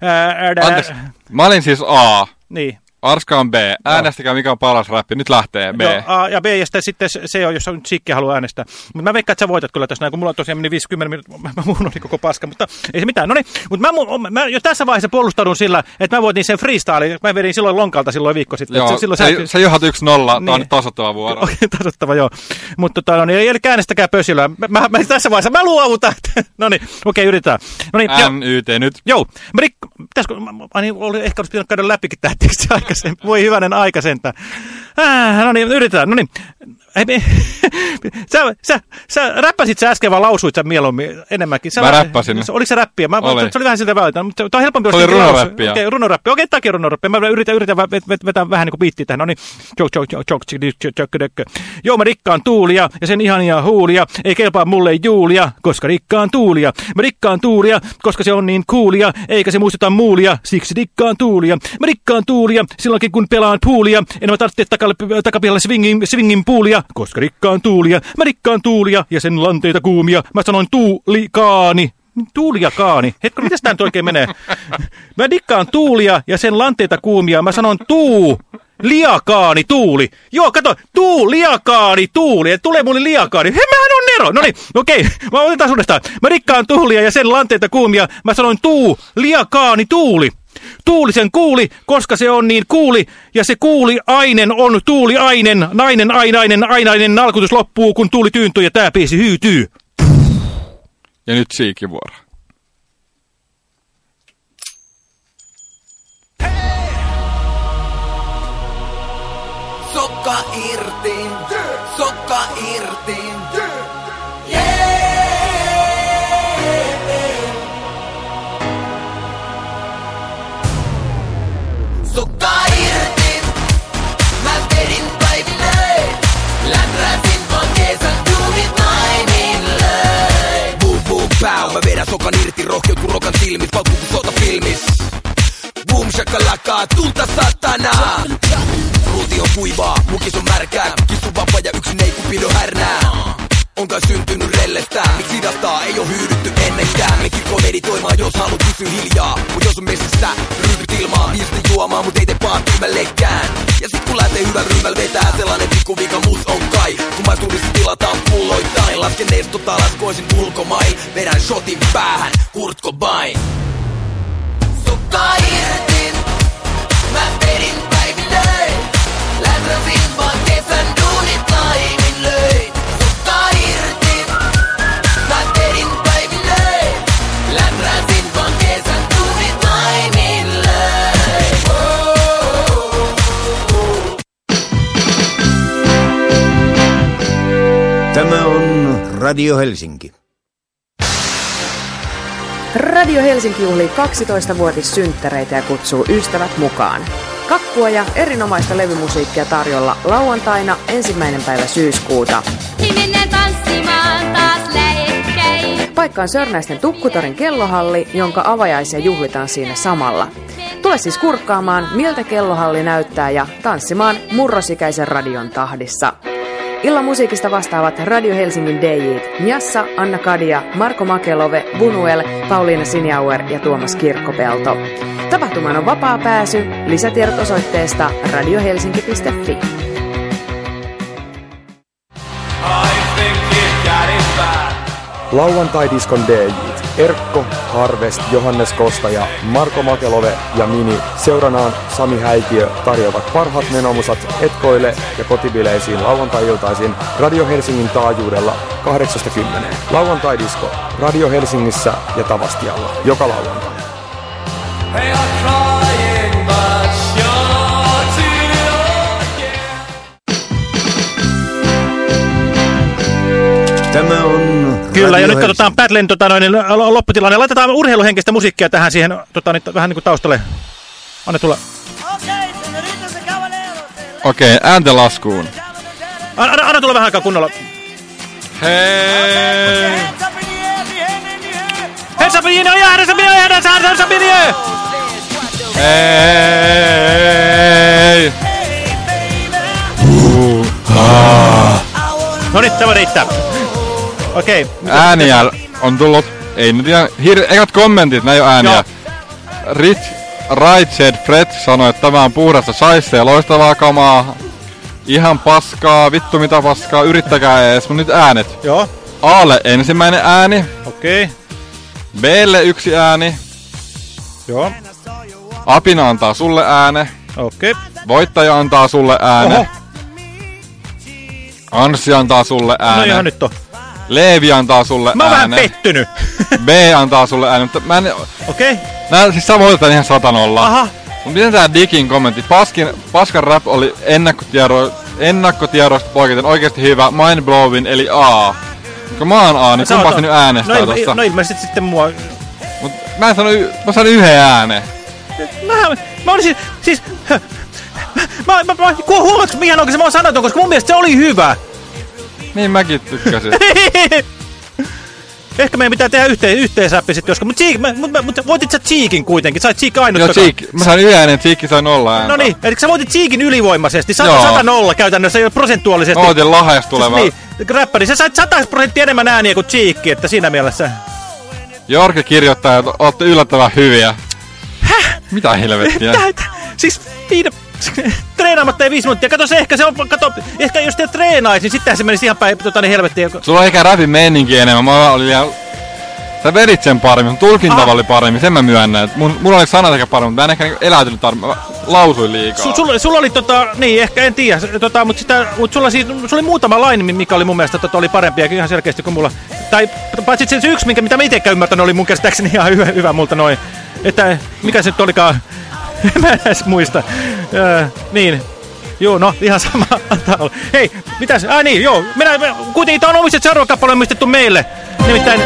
Speaker 1: ää, ää,
Speaker 5: Anteeksi, mä olin siis A.
Speaker 1: Niin.
Speaker 5: Arska on B. Äänestäkää mikä on paras räppi. Nyt lähtee B.
Speaker 1: Joo, A ja B ja sitten, sitten se on, jos on Chiikki haluaa äänestää. Mutta mä veikkaan, että sä voitat kyllä tässä näin, kun mulla tosiaan meni 50 minuuttia, mä, mä muunnolin koko paska, mutta ei se mitään. No niin, mutta mä, mu- mä, jo tässä vaiheessa puolustaudun sillä, että mä voitin sen freestyle, mä vedin silloin lonkalta silloin viikko sitten.
Speaker 5: Joo,
Speaker 1: Et silloin
Speaker 5: se,
Speaker 1: sä-
Speaker 5: se johdat 1-0, tää on
Speaker 1: Niin.
Speaker 5: nyt tasoittava vuoro.
Speaker 1: Okei, (laughs) tasoittava, joo. Mutta tota, no niin, eli äänestäkää pösilöä. Mä, mä, mä, tässä vaiheessa mä luovutan. (laughs) no niin, okei, yritetään. No niin, joo.
Speaker 5: NYT nyt.
Speaker 1: Joo, mä. Pitäisikö, mä, mä, mä, niin, oli, ehkä olisi pitänyt käydä läpikin tämä teksti aikaisemmin. Voi hyvänen aika sentään. Äh, no niin, yritetään. No niin. Ei, me- (laughs) sä, sä, sä räppäsit sä äsken vai lausuit sä mieluummin enemmänkin? Sä
Speaker 5: Mä räppäsin.
Speaker 1: Oliko se räppiä? Mä,
Speaker 5: Oli.
Speaker 1: se oli vähän siltä välillä, mutta tämä on helpompi.
Speaker 5: Se oli runoräppiä.
Speaker 1: Okei, runoräppiä. Okei, takia runoräppiä. Mä yritän, yritän vä- vet, vet, vetää vähän niin kuin biittiä tähän. No niin. Jok, jok, jok, jok. Joo, mä rikkaan tuulia ja sen ihania huulia. Ei kelpaa mulle juulia, koska rikkaan tuulia. Mä rikkaan tuulia, koska se on niin kuulia. Eikä se muistuta muulia, siksi rikkaan tuulia. Mä rikkaan tuulia silloinkin kun pelaan puulia. En mä tarvitse takapihalle swingin, swingin puulia, koska rikkaan tuulia. Mä rikkaan tuulia ja sen lanteita kuumia. Mä sanoin tuulikaani. Tuulia kaani. Hetko, miten tämä nyt oikein menee? Mä dikkaan tuulia ja sen lanteita kuumia. Mä sanon tuu. Liakaani tuuli. Joo, kato, tuu, liakaani tuuli. Et tulee mulle liakaani. He, mähän on Nero. No niin, okei. Mä otetaan uudestaan. Mä rikkaan tuulia ja sen lanteita kuumia. Mä sanoin tuu, liakaani tuuli. Tuuli sen kuuli, koska se on niin kuuli, ja se kuuli ainen on tuuliainen, nainen ainainen, ainainen nalkutus loppuu, kun tuuli tyyntyy ja tää biisi hyytyy.
Speaker 5: Ja nyt Siikin vuoro.
Speaker 7: Sokka irti, sokka irti.
Speaker 15: sokan irti, rohkeutu rokan silmit, paukkuu sota filmis. Boom shakalakaa, tulta satana. Ruuti on kuivaa, mukis on märkää, Kissu vapaa ja yksin ei kupido härnää on kai syntynyt rellestään Miksi hidastaa, ei oo hyydytty ennenkään Me kirkko meditoimaan, jos haluat pysyä hiljaa. Mut jos on messissä, ryypyt ilmaan. Viisti juomaan, mut ei tee vaan tyhmällekään. Ja sit kun lähtee hyvän ryhmällä vetää Sellainen pikku vika mus on kai. Kun maistuudessa tilataan pulloittain. Lasken nestota, laskoisin ulkomain. Vedän shotin päähän, Kurt Cobain Sukka irti, mä vedin päivillöin Lämrösin
Speaker 8: Tämä on Radio Helsinki.
Speaker 16: Radio Helsinki juhlii 12-vuotissynttäreitä ja kutsuu ystävät mukaan. Kakkua ja erinomaista levymusiikkia tarjolla lauantaina ensimmäinen päivä syyskuuta.
Speaker 14: Niin mennään tanssimaan taas lähekkäin.
Speaker 16: Paikka on Sörnäisten Tukkutorin kellohalli, jonka avajaisia juhlitaan siinä samalla. Tule siis kurkkaamaan, miltä kellohalli näyttää ja tanssimaan murrosikäisen radion tahdissa. Illan musiikista vastaavat Radio Helsingin DJt Njassa, Anna Kadia, Marko Makelove, Bunuel, Pauliina Sinjauer ja Tuomas Kirkkopelto. Tapahtumaan on vapaa pääsy. Lisätiedot osoitteesta radiohelsinki.fi.
Speaker 17: Lauantai-diskon DJt Erkko, Harvest, Johannes Kosta ja Marko Makelove ja Mini seuranaan Sami Häikiö tarjoavat parhaat menomusat etkoille ja kotibileisiin lauantai-iltaisin Radio Helsingin taajuudella 80. Lauantai-disko Radio Helsingissä ja Tavastialla joka lauantai.
Speaker 14: Too
Speaker 8: Tämä on
Speaker 1: Kyllä, ja nyt katsotaan Battlen tota, noin, lo- lopputilanne. Laitetaan urheiluhenkistä musiikkia tähän siihen tota, nyt, vähän niin kuin taustalle. Anna tulla.
Speaker 5: Okei, okay, äänten laskuun.
Speaker 1: Anna, anna, tulla vähän aikaa kunnolla.
Speaker 5: Hei!
Speaker 1: Hei, Sabine, on jäädä, Sabine, on jäädä, Sabine, Sabine!
Speaker 5: Hei! Uh, ah.
Speaker 1: No niin, tämä riittää. Okei.
Speaker 5: Ääniä on tullut, ei nyt ihan, hir- ekat kommentit, näin on ääniä.
Speaker 1: Joo.
Speaker 5: Rich Rightsaid Fred sanoi, että tämä on puhdasta saissa ja loistavaa kamaa. Ihan paskaa, vittu mitä paskaa, yrittäkää ees, mut nyt äänet.
Speaker 1: Joo.
Speaker 5: Aalle ensimmäinen ääni,
Speaker 1: Okei. Okay.
Speaker 5: Blle yksi ääni,
Speaker 1: Joo.
Speaker 5: Apina antaa sulle ääne,
Speaker 1: Okei. Okay.
Speaker 5: voittaja antaa sulle ääne,
Speaker 1: Oho.
Speaker 5: Anssi antaa sulle ääne,
Speaker 1: No ihan nyt on.
Speaker 5: Leevi antaa sulle
Speaker 1: Mä oon vähän
Speaker 5: ääne,
Speaker 1: pettynyt.
Speaker 5: B antaa sulle ääne, mutta mä en...
Speaker 1: Okei. Okay.
Speaker 5: Nää, siis sä voitat ihan satanolla.
Speaker 1: Aha.
Speaker 5: Mut miten tää Dikin kommentti? Paskin, Paskan rap oli ennakkotiedro, ennakkotiedoista poiketen oikeesti hyvä, mind blowing eli A. Kun mä oon A, niin kumpasti
Speaker 1: A.
Speaker 5: nyt äänestää
Speaker 1: no,
Speaker 5: tossa?
Speaker 1: il, no ilmeisesti sitten mua...
Speaker 5: Mut mä en sano, mä sanon yhden äänen.
Speaker 1: Mä, mä olisin... Siis... Mä, mä, mä, ku- huomaatko mihin oikein mä oon sanonut, koska mun mielestä se oli hyvä.
Speaker 5: Niin mäkin tykkäsin. (laughs)
Speaker 1: Ehkä meidän pitää tehdä yhteen, yhteensäppi sitten joskus. Mutta mut, mä- mut voitit sä Cheekin kuitenkin. Sait Cheek ainut.
Speaker 5: Joo, Cheek, mä sain yhden Cheekki sai nolla ääntä.
Speaker 1: No niin, eli sä voitit Cheekin ylivoimaisesti. Sata, sata nolla käytännössä jo prosentuaalisesti.
Speaker 5: Mä otin lahjasta tuleva.
Speaker 1: Siis niin, räppäri. Sä sait 100 prosenttia enemmän ääniä kuin Cheekki, että siinä mielessä.
Speaker 5: Jorke kirjoittaa, että ootte yllättävän hyviä. Häh? Mitä helvettiä?
Speaker 1: Siis viide... (laughs) Treenaamatta ei viisi minuuttia. Kato se ehkä se on... Kato, ehkä jos te treenaisin, niin sittenhän se menisi ihan päin tota, niin helvettiin.
Speaker 5: Sulla on ehkä räpin meininki enemmän. Mä olin liian... Sä vedit sen paremmin, mun tulkinta
Speaker 1: Aha.
Speaker 5: oli paremmin, sen mä myönnän. Mun, mulla oli sanat ehkä paremmin, mutta mä en ehkä niinku eläytynyt tarpeen. Mä lausuin liikaa.
Speaker 1: Su, sulla, sulla oli tota, niin ehkä en tiedä, tota, mutta, sitä, mutta sulla, siitä, sulla oli muutama laini, mikä oli mun mielestä tota, oli parempia ihan selkeästi kuin mulla. Tai paitsi se yksi, minkä, mitä mä itsekään ymmärtänyt, oli mun käsittääkseni ihan hyvä, hyvä multa noin. Että mikä se nyt olikaan, (laughs) mä en edes muista. Öö, niin. Joo, no ihan sama. (laughs) Hei, mitäs? Ai niin, joo. Minä, me, kuitenkin tää on omistettu seuraava kappale omistettu meille. Nimittäin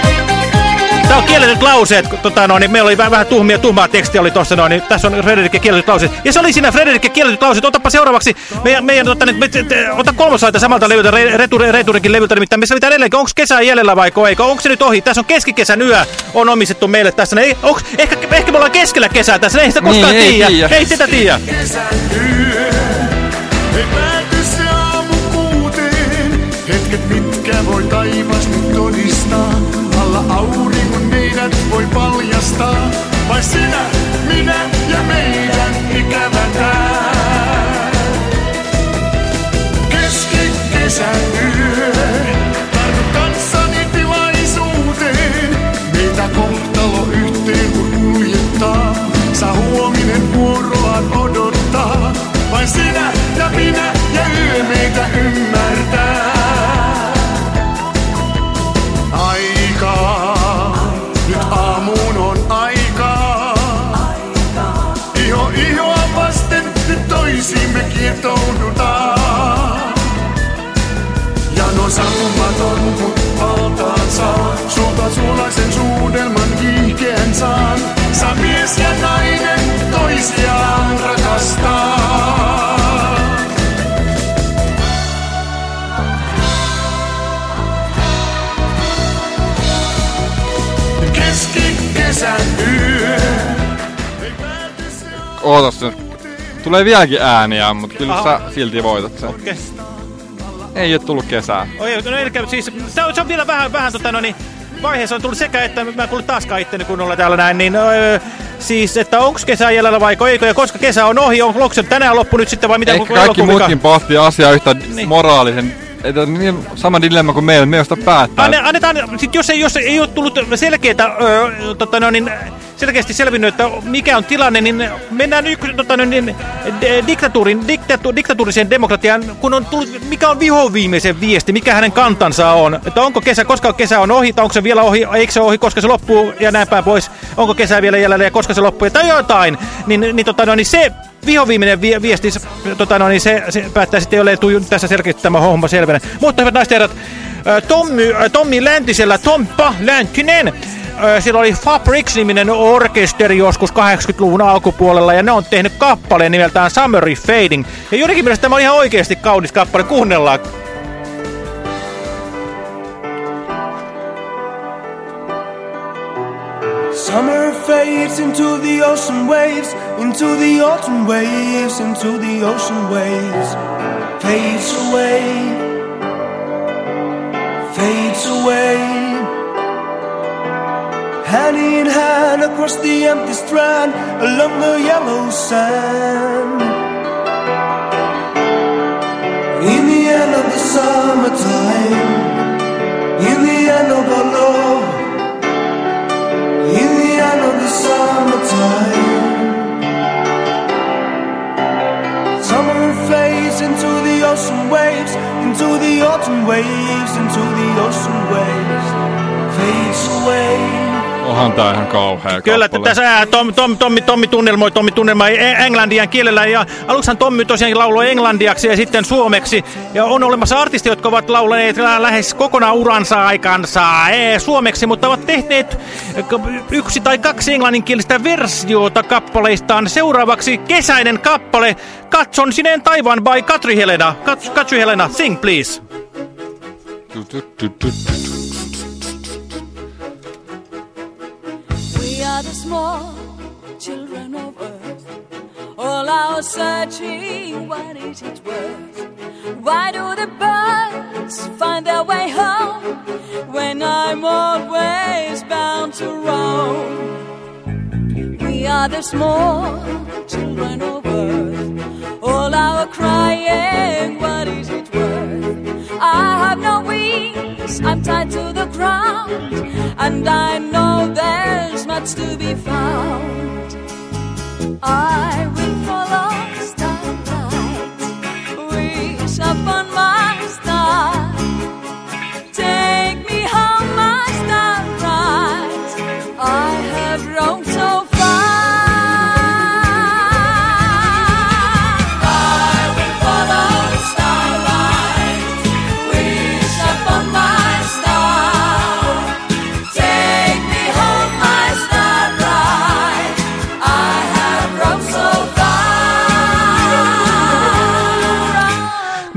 Speaker 1: Tää on kielletyt lauseet, kun, tota, no, niin meillä oli vähän, vähän tuhmia, tuhmaa tekstiä oli tossa noin, niin tässä on Frederikke kielletyt lauseet. Ja se oli siinä Frederikke kielletyt lauseet. Otapa seuraavaksi meidän, meidän tota, me, te, ota kolmosaita samalta levyltä, re, retur, Returikin levyltä, nimittäin missä mitään edelleenkin, onko kesä jäljellä vai eikö? Onko se nyt ohi? Tässä on keskikesän yö, on omistettu meille tässä. Ei, onks, ehkä, ehkä me ollaan keskellä kesää tässä, ei sitä koskaan
Speaker 5: Niin, ei
Speaker 1: tiedä.
Speaker 5: tiedä.
Speaker 1: Ei sitä tiedä.
Speaker 4: Pääty se aamu kuuteen, hetket mitkä
Speaker 18: voi taivas nyt todistaa? Alla auringon meidät voi paljastaa. Vai sinä, minä ja meidän ikävä tää? Keski-kesän yö, tartu kanssani tilaisuuteen. Meitä kohtalo yhteen kun kuljettaa. Saa huominen vuoroaan odottaa. Vain sinä ja minä kiihkeän saan. Saa mies ja nainen toisiaan rakastaa. Keski-kesän yö.
Speaker 5: Ootas nyt. Tulee vieläkin ääniä, mutta kyllä
Speaker 1: Aha.
Speaker 5: sä silti voitat sen.
Speaker 1: Okei.
Speaker 5: Ei oo tullut kesää.
Speaker 1: Oi, no, eli, siis, se, on, se on vielä vähän, vähän tota, no, niin, vaiheessa on tullut sekä, että mä kuule taaskaan itteni kunnolla täällä näin, niin öö, siis, että onko kesä jäljellä vai eikö, ja koska kesä on ohi, on onko se tänään loppu nyt sitten vai mitä?
Speaker 5: Ehkä kaikki muutkin pohtii asiaa yhtä
Speaker 1: Niin.
Speaker 5: moraalisen. Että niin sama dilemma kuin meillä, me ei sitä päättää.
Speaker 1: Anne, annetaan, sit jos, ei, jos ei ole tullut selkeätä, öö, tota, no, niin, selkeästi selvinnyt, että mikä on tilanne, niin mennään yksi, tota, no, niin, diktatuurin, diktatu, diktatuuriseen demokratiaan, kun on tullut, mikä on vihoviimeisen viesti, mikä hänen kantansa on, että onko kesä, koska kesä on ohi, tai onko se vielä ohi, eikö se ohi, koska se loppuu, ja näin päin pois, onko kesä vielä jäljellä, ja koska se loppuu, tai jotain, niin, niin, tota, no, niin se vihoviimeinen vie, viesti, tota, no, niin se, se päättää sitten, jollei tuu tässä selkeästi tämä homma selvänä. Mutta hyvät naiset herrat, Tommy, Tommi Läntisellä, Tompa Läntinen, ää, sillä oli Fabrics-niminen orkesteri joskus 80-luvun alkupuolella, ja ne on tehnyt kappaleen nimeltään Summery Fading. Ja jotenkin mielestä tämä on ihan oikeasti kaunis kappale, kuunnellaan.
Speaker 19: Summer fades into the ocean waves, into the autumn waves, into the ocean waves. Fades away, fades away. Hand in hand across the empty strand, along the yellow sand. In the end of the summertime,
Speaker 5: Onhan tää ihan kauhea
Speaker 1: Kyllä, että
Speaker 5: kappale.
Speaker 1: tässä ää, Tom, Tom, Tommi, Tommi tunnelmoi, Tommi tunnelmoi e- englandian kielellä. Ja aluksihan Tommi tosiaan lauloi englandiaksi ja sitten suomeksi. Ja on olemassa artisteja, jotka ovat laulaneet lä- lähes kokonaan uransa aikansa ee, suomeksi, mutta ovat tehneet yksi tai kaksi englanninkielistä versiota kappaleistaan. Seuraavaksi kesäinen kappale Katson sineen taivaan by Katri Helena. Kat, Katri Helena, sing please.
Speaker 5: Tu, tu, tu, tu, tu.
Speaker 2: Small children of earth. All our searching, what is it worth? Why do the birds find their way home when I'm always bound to roam? We are the small children of earth. All our crying, what is it worth? I have no wings, I'm tied to the ground, and I know there's much to be found. I will follow starlight, wish upon my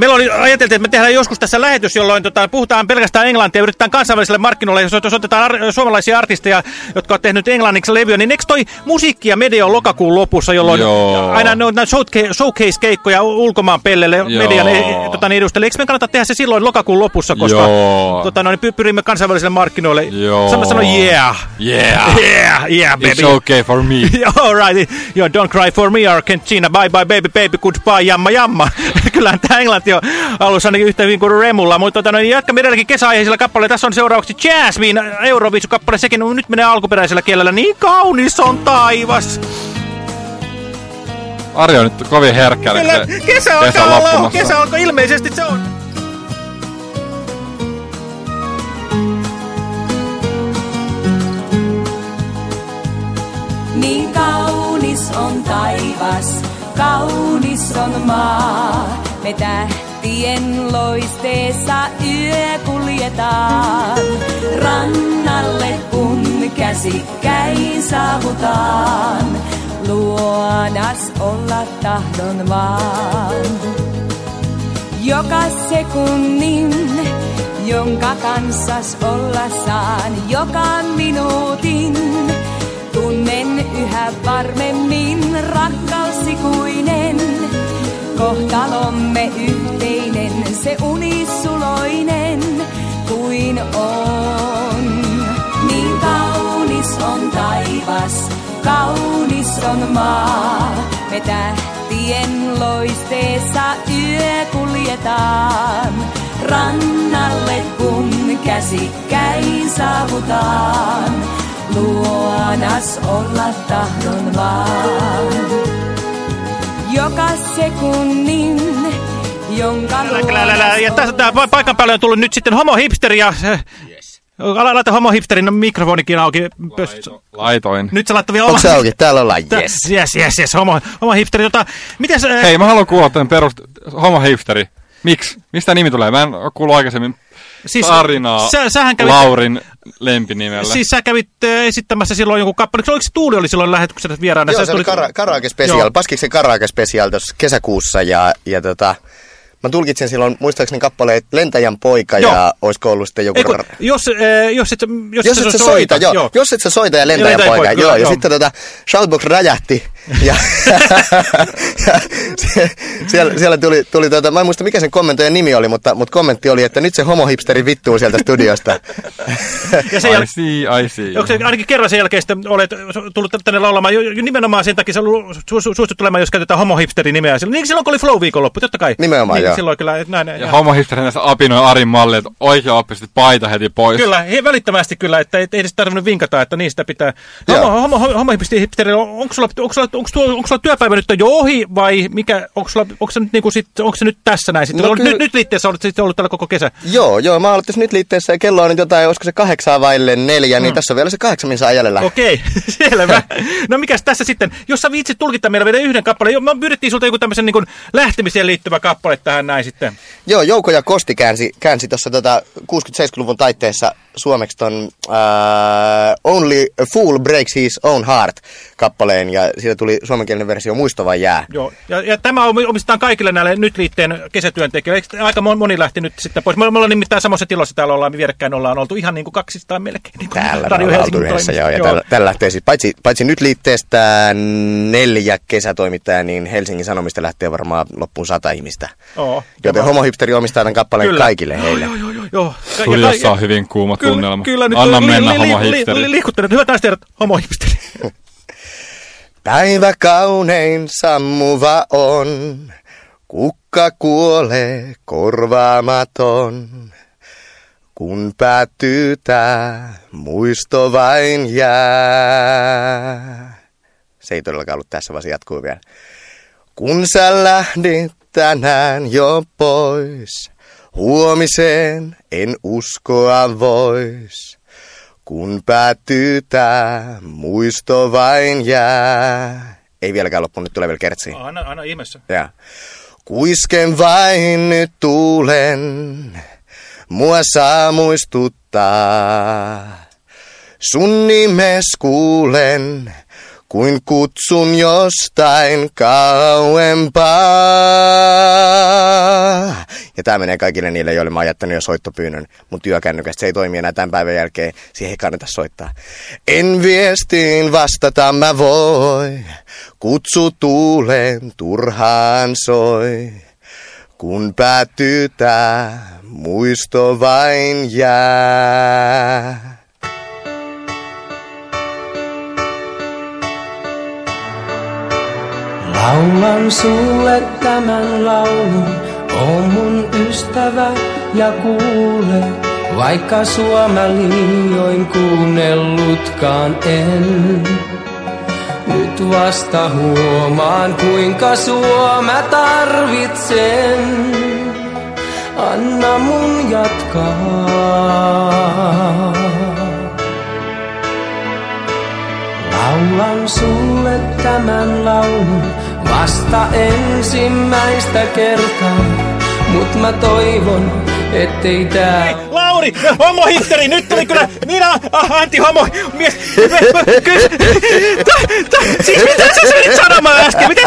Speaker 1: Meillä oli, ajateltiin, että me tehdään joskus tässä lähetys, jolloin tota, puhutaan pelkästään englantia ja yritetään kansainväliselle markkinoille, jos, jos otetaan ar suomalaisia artisteja, jotka on tehnyt englanniksi levyä, niin eikö toi musiikki ja media on lokakuun lopussa, jolloin
Speaker 5: Joo.
Speaker 1: aina ne on showcase-keikkoja ulkomaan pellelle median e- tota, niin edustajille. Eikö me kannata tehdä se silloin lokakuun lopussa, koska
Speaker 5: Joo.
Speaker 1: tota, no, niin py- pyrimme kansainvälisille markkinoille.
Speaker 5: Joo.
Speaker 1: Sano, sano yeah.
Speaker 5: Yeah. (laughs)
Speaker 1: Yeah, yeah, baby.
Speaker 5: It's okay for me. (laughs)
Speaker 1: All right. Yo, don't cry for me, Argentina. Bye bye, baby, baby, goodbye, jamma, jamma. (laughs) Kyllähän tämä englanti on alussa ainakin yhtä hyvin kuin Remulla. Mutta tota, no, jatkamme edelläkin kesäaiheisilla kappaleilla. Tässä on seuraavaksi Jasmine, Euroviisu-kappale. Sekin on- nyt menee alkuperäisellä kielellä. Niin kaunis on taivas.
Speaker 5: Ari on nyt kovin herkkä.
Speaker 1: Kyllä,
Speaker 5: se
Speaker 1: kesä alkaa olla,
Speaker 5: loppumassa.
Speaker 1: kesä alkaa, ilmeisesti se on.
Speaker 2: Niin kaunis on taivas, kaunis on maa. Me tähtien loisteessa yö kuljetaan. Rannalle kun käsikkäin saavutaan. Luonas olla tahdon vaan. Joka sekunnin, jonka kanssas olla saan. Joka minuutin, tunnen yhä varmemmin rakkausikuinen. Kohtalomme yhteinen, se unisuloinen kuin on. Niin kaunis on taivas, kaunis on maa. Me tähtien loisteessa yö kuljetaan. Rannalle kun käsikkäin saavutaan. Luonas olla tahdon vaan. Joka sekunnin, jonka.
Speaker 1: Ja tässä tää pa- paikan päälle on tullut nyt sitten homohipsteri ja... Yes. Laita homohipsterin mikrofonikin auki. Pöst-
Speaker 5: Laitoin.
Speaker 1: Nyt sä laittoi vielä
Speaker 20: Onko se auki? Täällä ollaan, yes.
Speaker 1: Yes, yes, yes. Homo, homohipsteri. Tota, miten sä...
Speaker 5: Hei, mä haluan kuulla tämän perust... Homo hipsteri. Miksi? Mistä nimi tulee? Mä en ole kuullut aikaisemmin
Speaker 1: Siis,
Speaker 5: tarinaa
Speaker 1: sä- sähän kävit-
Speaker 5: Laurin lempinimellä.
Speaker 1: Siis sä kävit äh, esittämässä silloin joku kappale. Oliko se Tuuli oli silloin lähetyksessä vieraana?
Speaker 20: Joo,
Speaker 1: Sä
Speaker 20: se oli kara- karaoke special,
Speaker 1: Joo.
Speaker 20: Paskiksen karaoke special tuossa kesäkuussa ja, ja tota, mä tulkitsen silloin muistaakseni kappaleet Lentäjän poika
Speaker 1: Joo.
Speaker 20: ja olisiko ollut sitten joku...
Speaker 1: Ei, kun, jos, äh, jos, et, jos,
Speaker 20: jos et sä soita, joo. Jos et sä soita ja lentäjän
Speaker 1: Lentäjän
Speaker 20: poika,
Speaker 1: poika,
Speaker 20: joo.
Speaker 1: kyllä,
Speaker 20: Ja
Speaker 1: joo.
Speaker 20: sitten tota, Shoutbox räjähti. Ja, (laughs) ja sie- siellä, siellä tuli, tuli tota, mä en muista mikä sen kommentoijan nimi oli, mutta, mutta kommentti oli, että nyt se homohipsteri vittuu sieltä studiosta. (laughs)
Speaker 1: Ja sen
Speaker 5: I
Speaker 1: jäl-
Speaker 5: see, I see.
Speaker 1: Onko se ainakin kerran sen jälkeen sitten olet tullut tänne laulamaan, jo, jo nimenomaan sen takia se su, su, suostut tulemaan, jos käytetään homohipsterin nimeä. Silloin, niin silloin kun oli Flow viikonloppu, totta kai.
Speaker 20: Nimenomaan,
Speaker 1: niin,
Speaker 20: joo.
Speaker 1: Silloin kyllä, että näin,
Speaker 5: Ja
Speaker 1: ja
Speaker 5: homohipsteri näissä apinoi Arin malli, että oikein oppisesti paita heti pois.
Speaker 1: Kyllä, he, välittömästi kyllä, että ei, ei edes tarvinnut vinkata, että niin sitä pitää. Homo, homo, homo, homohipsteri, onko sulla, onko, sulla, onko, sulla, onko sulla työpäivä nyt jo ohi vai mikä, onko, sulla, onko, se nyt, niin kuin sit, onko se nyt tässä näin? Sitten,
Speaker 20: No kyllä-
Speaker 1: nyt, nyt liitteessä olet sitten ollut täällä koko kesä.
Speaker 20: joo, joo, mä oon ollut tässä nyt liitteessä ja kello on nyt jotain, olisiko se kahdeksaa vaille neljä, niin
Speaker 1: Mm.
Speaker 20: tässä on vielä se kahdeksan, on jäljellä.
Speaker 1: Okei, (laughs) selvä. (laughs) No mikäs tässä sitten, jos sä viitsit tulkita meillä vielä yhden kappaleen, me pyydettiin sulta joku tämmöisen niin kuin lähtemiseen liittyvä kappale tähän näin sitten.
Speaker 20: Joo, Jouko ja Kosti käänsi, käänsi tuossa tota 60-70-luvun taitteessa suomeksi ton uh, Only a Fool Breaks His Own Heart kappaleen ja siitä tuli suomenkielinen versio Muisto vai jää.
Speaker 1: Joo, ja, ja tämä omi- omistetaan kaikille näille nyt liitteen kesätyöntekijöille. Eikö aika mon- moni lähti nyt sitten pois? Me, me ollaan nimittäin samassa tilassa täällä ollaan, me vierekkäin ollaan oltu ihan niin kuin kaksistaan melkein. Niin kuin
Speaker 20: Täällä me ollaan oltu yhdessä, joo, ja tällä, tällä lähtee siis, paitsi, paitsi nyt liitteestä neljä kesätoimittajaa, niin Helsingin Sanomista lähtee varmaan loppuun sata ihmistä.
Speaker 1: Joo.
Speaker 20: Joten homohipsteri omistaa tämän kappaleen
Speaker 1: Kyllä.
Speaker 20: kaikille heille.
Speaker 1: Joo, joo, joo, joo. Ka- ja
Speaker 5: Studiossa on hyvin kuuma
Speaker 1: kyllä,
Speaker 5: tunnelma.
Speaker 1: Kyllä, nyt
Speaker 5: Anna
Speaker 1: li-
Speaker 5: mennä,
Speaker 1: li- li-
Speaker 5: homohipsteri.
Speaker 1: li- li- Liikuttele, hyvät naiset ja herrat, homohipsteri.
Speaker 20: Päivä kaunein sammuva on, kukka kuolee korvaamaton. Kun päättyy tää, muisto vain jää. Se ei todellakaan ollut tässä, vaan se jatkuu vielä. Kun sä lähdit tänään jo pois, huomiseen en uskoa vois. Kun päättyy tää, muisto vain jää. Ei vieläkään loppu, nyt tulee vielä kertsi.
Speaker 1: Anna, anna ihmeessä.
Speaker 20: Ja. Kuisken vain nyt tuulen, mua saa muistuttaa. Sun nimes kuulen, kuin kutsun jostain kauempaa. Ja tämä menee kaikille niille, joille mä oon jättänyt jo soittopyynnön mun työkännykästä. Se ei toimi enää tämän päivän jälkeen. Siihen ei kannata soittaa. En viestiin vastata mä voi. Kutsu tuulen turhaan soi. Kun päättyy tää, muisto vain jää.
Speaker 19: Laulan sulle tämän laulun, oo mun ystävä ja kuule. Vaikka sua mä liioin kuunnellutkaan en. Nyt vasta huomaan kuinka sua mä tarvitsen. Anna mun jatkaa. Laulan sulle tämän laulun vasta ensimmäistä kertaa. Mut mä toivon, ettei tää...
Speaker 1: Lauri, homohitteri, nyt tuli kyllä minä, ah, anti homo, mies, siis mitä sä yrit sanomaan äsken, mitä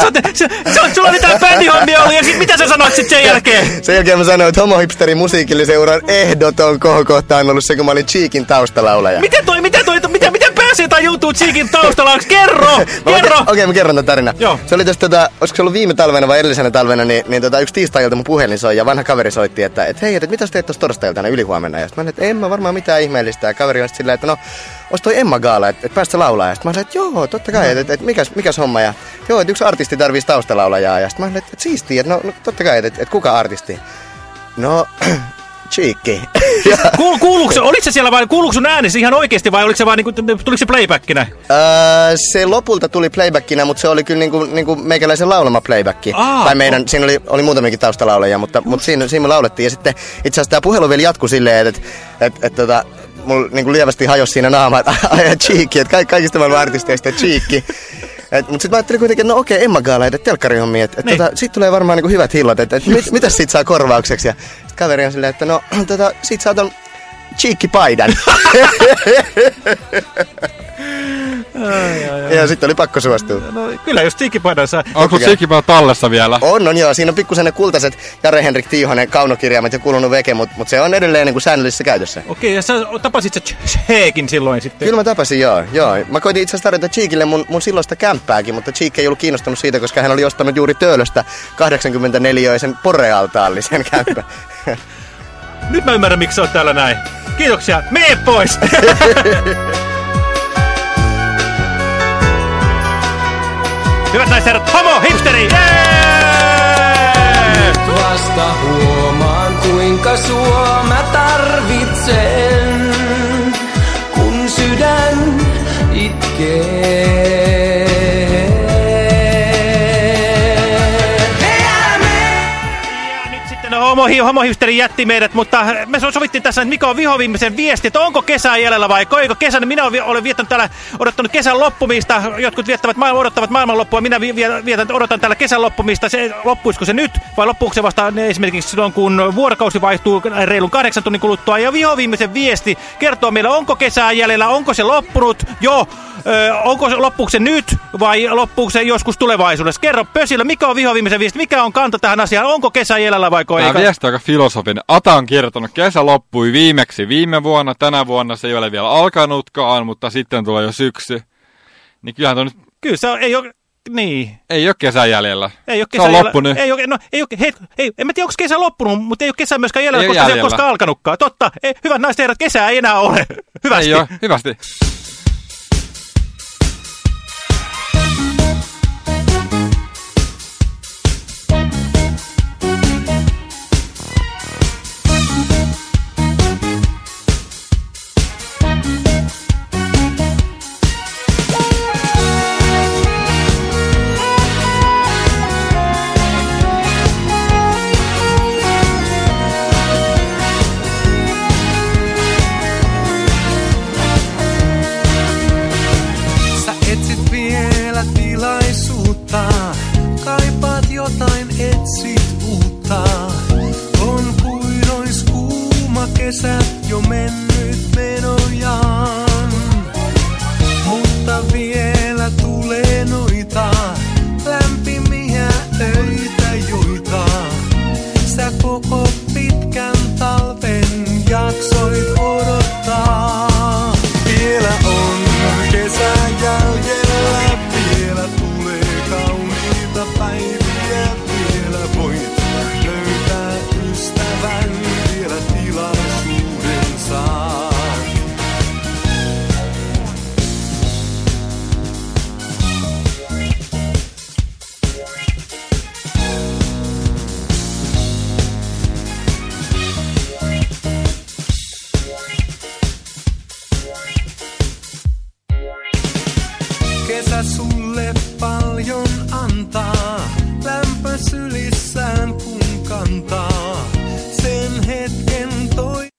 Speaker 1: sä oot, sulla oli tää bändihommia ollut ja sit mitä sä sanoit sit sen jälkeen?
Speaker 20: Sen jälkeen mä sanoin, että homohipsteri musiikilliseuran ehdoton kohokohta on ollut se, kun mä olin Cheekin taustalaulaja.
Speaker 1: Miten toi, miten toi, miten, miten pääsee tai joutuu Cheekin taustalla, kerro, (laughs) kerro!
Speaker 20: Okei, okay, mä kerron tämän tarinan. Joo. Se oli tästä, tota, olisiko se ollut viime talvena vai edellisenä talvena, niin, niin tota, yksi tiistai mun puhelin soi ja vanha kaveri soitti, että et, hei, et, mitä sä teet tuossa torstailtana ylihuomenna? Ja sit mä olin, että en mä varmaan mitään ihmeellistä. Ja kaveri on silleen, että no, ois toi Emma Gaala, että et päästä laulaa. Ja sit mä olin, että joo, totta kai, että et, et, mikäs, mikäs homma. Ja joo, että yksi artisti tarvitsisi taustalaulajaa. Ja sit mä olin, että et, siistiä, että no, no, totta kai, että et, et, kuka artisti? No, (clears throat) Cheekki. (laughs)
Speaker 1: Kuul, kuuluuko, se, oliko se siellä vai kuuluuko sun äänesi ihan oikeasti vai oliko se vaan niinku, tuliko se playbackina?
Speaker 20: Öö, se lopulta tuli playbackina, mutta se oli kyllä niinku, niinku meikäläisen laulama playbacki.
Speaker 1: Aa,
Speaker 20: tai meidän, siinä oli, oli muutamiakin taustalaulajia, mutta, mutta siinä, siinä me laulettiin. Ja sitten itse asiassa tämä puhelu vielä jatkui silleen, että et, et, et, tota, mulla niinku lievästi hajosi siinä naama, että (laughs) Cheekki, että kaik, kaikista maailman artisteista Cheekki. Et, mut sit mä ajattelin kuitenkin, että no okei, Emma Gaala, että telkkarihommia, että et,
Speaker 1: Niin.
Speaker 20: tota, sit tulee varmaan niinku hyvät hillot, että et, mit, mitä siitä saa korvaukseksi. Ja sit kaveri on silleen, että no (clears throat) tota, sit saa ton (laughs) Cheekki-paidan. ja sitten oli pakko suostua.
Speaker 1: No kyllä, jos Cheekki-paidan saa.
Speaker 5: Onko Cheekki-paita tallessa vielä?
Speaker 20: On, on joo. Siinä on pikkusen ne kultaiset Jare Henrik Tiihonen kaunokirjaimet ja kulunut veke, mutta mut se on edelleen niin kuin säännöllisessä käytössä.
Speaker 1: Okei, ja sä tapasit se Cheekin silloin sitten.
Speaker 20: Kyllä mä tapasin, joo. joo. Mä koitin itse asiassa tarjota Cheekille mun, mun silloista kämppääkin, mutta Cheek ei ollut kiinnostunut siitä, koska hän oli ostanut juuri Töölöstä 84-öisen porealtaallisen kämppän.
Speaker 1: Nyt mä ymmärrän, miksi sä oot täällä näin. Kiitoksia, mene pois! (laughs) Hyvät naiset herrat, homo, hipsteri! Jee!
Speaker 19: Vasta huomaan kuinka sua mä tarvitsen,
Speaker 1: Sitten homo, homohysteri jätti meidät, mutta me so- sovittiin tässä, että mikä on vihoviimeisen viesti, että onko kesä jäljellä vai koiko kesän. Minä olen, viettänyt täällä, odottanut kesän loppumista. Jotkut viettävät, maailman, odottavat maailmanloppua. Minä vi- vi- vietän, odotan täällä kesän loppumista. Se, loppuisiko se nyt vai loppuuko se vasta esimerkiksi silloin, kun vuorokausi vaihtuu reilun kahdeksan tunnin kuluttua. Ja vihoviimeisen viesti kertoo meille, onko kesää jäljellä, onko se loppunut jo, ö, onko se, loppuuko se nyt vai loppuuko se joskus tulevaisuudessa. Kerro Pösilö, mikä on vihoviimeisen viesti, mikä on kanta tähän asiaan, onko kesä jäljellä vai
Speaker 5: Tämä on aika filosofinen. Ata on kirjoittanut, kesä loppui viimeksi viime vuonna, tänä vuonna se ei ole vielä alkanutkaan, mutta sitten tulee jo syksy. Niin kyllähän toi nyt
Speaker 1: Kyllä se on, ei ole, niin.
Speaker 5: ei ole kesän jäljellä.
Speaker 1: Ei ole
Speaker 5: se on
Speaker 1: kesä
Speaker 5: loppunut.
Speaker 1: Ei ole, no, ei ole, hei, hei, en mä tiedä, onko kesä loppunut, mutta ei ole kesä myöskään jäljellä,
Speaker 5: Ei
Speaker 1: koska se ei ole
Speaker 5: jäljellä.
Speaker 1: koskaan alkanutkaan. Totta, ei, hyvät naiset herrat, kesää ei enää ole. (laughs) Hyvästi.
Speaker 5: Ei ole, hyvästi.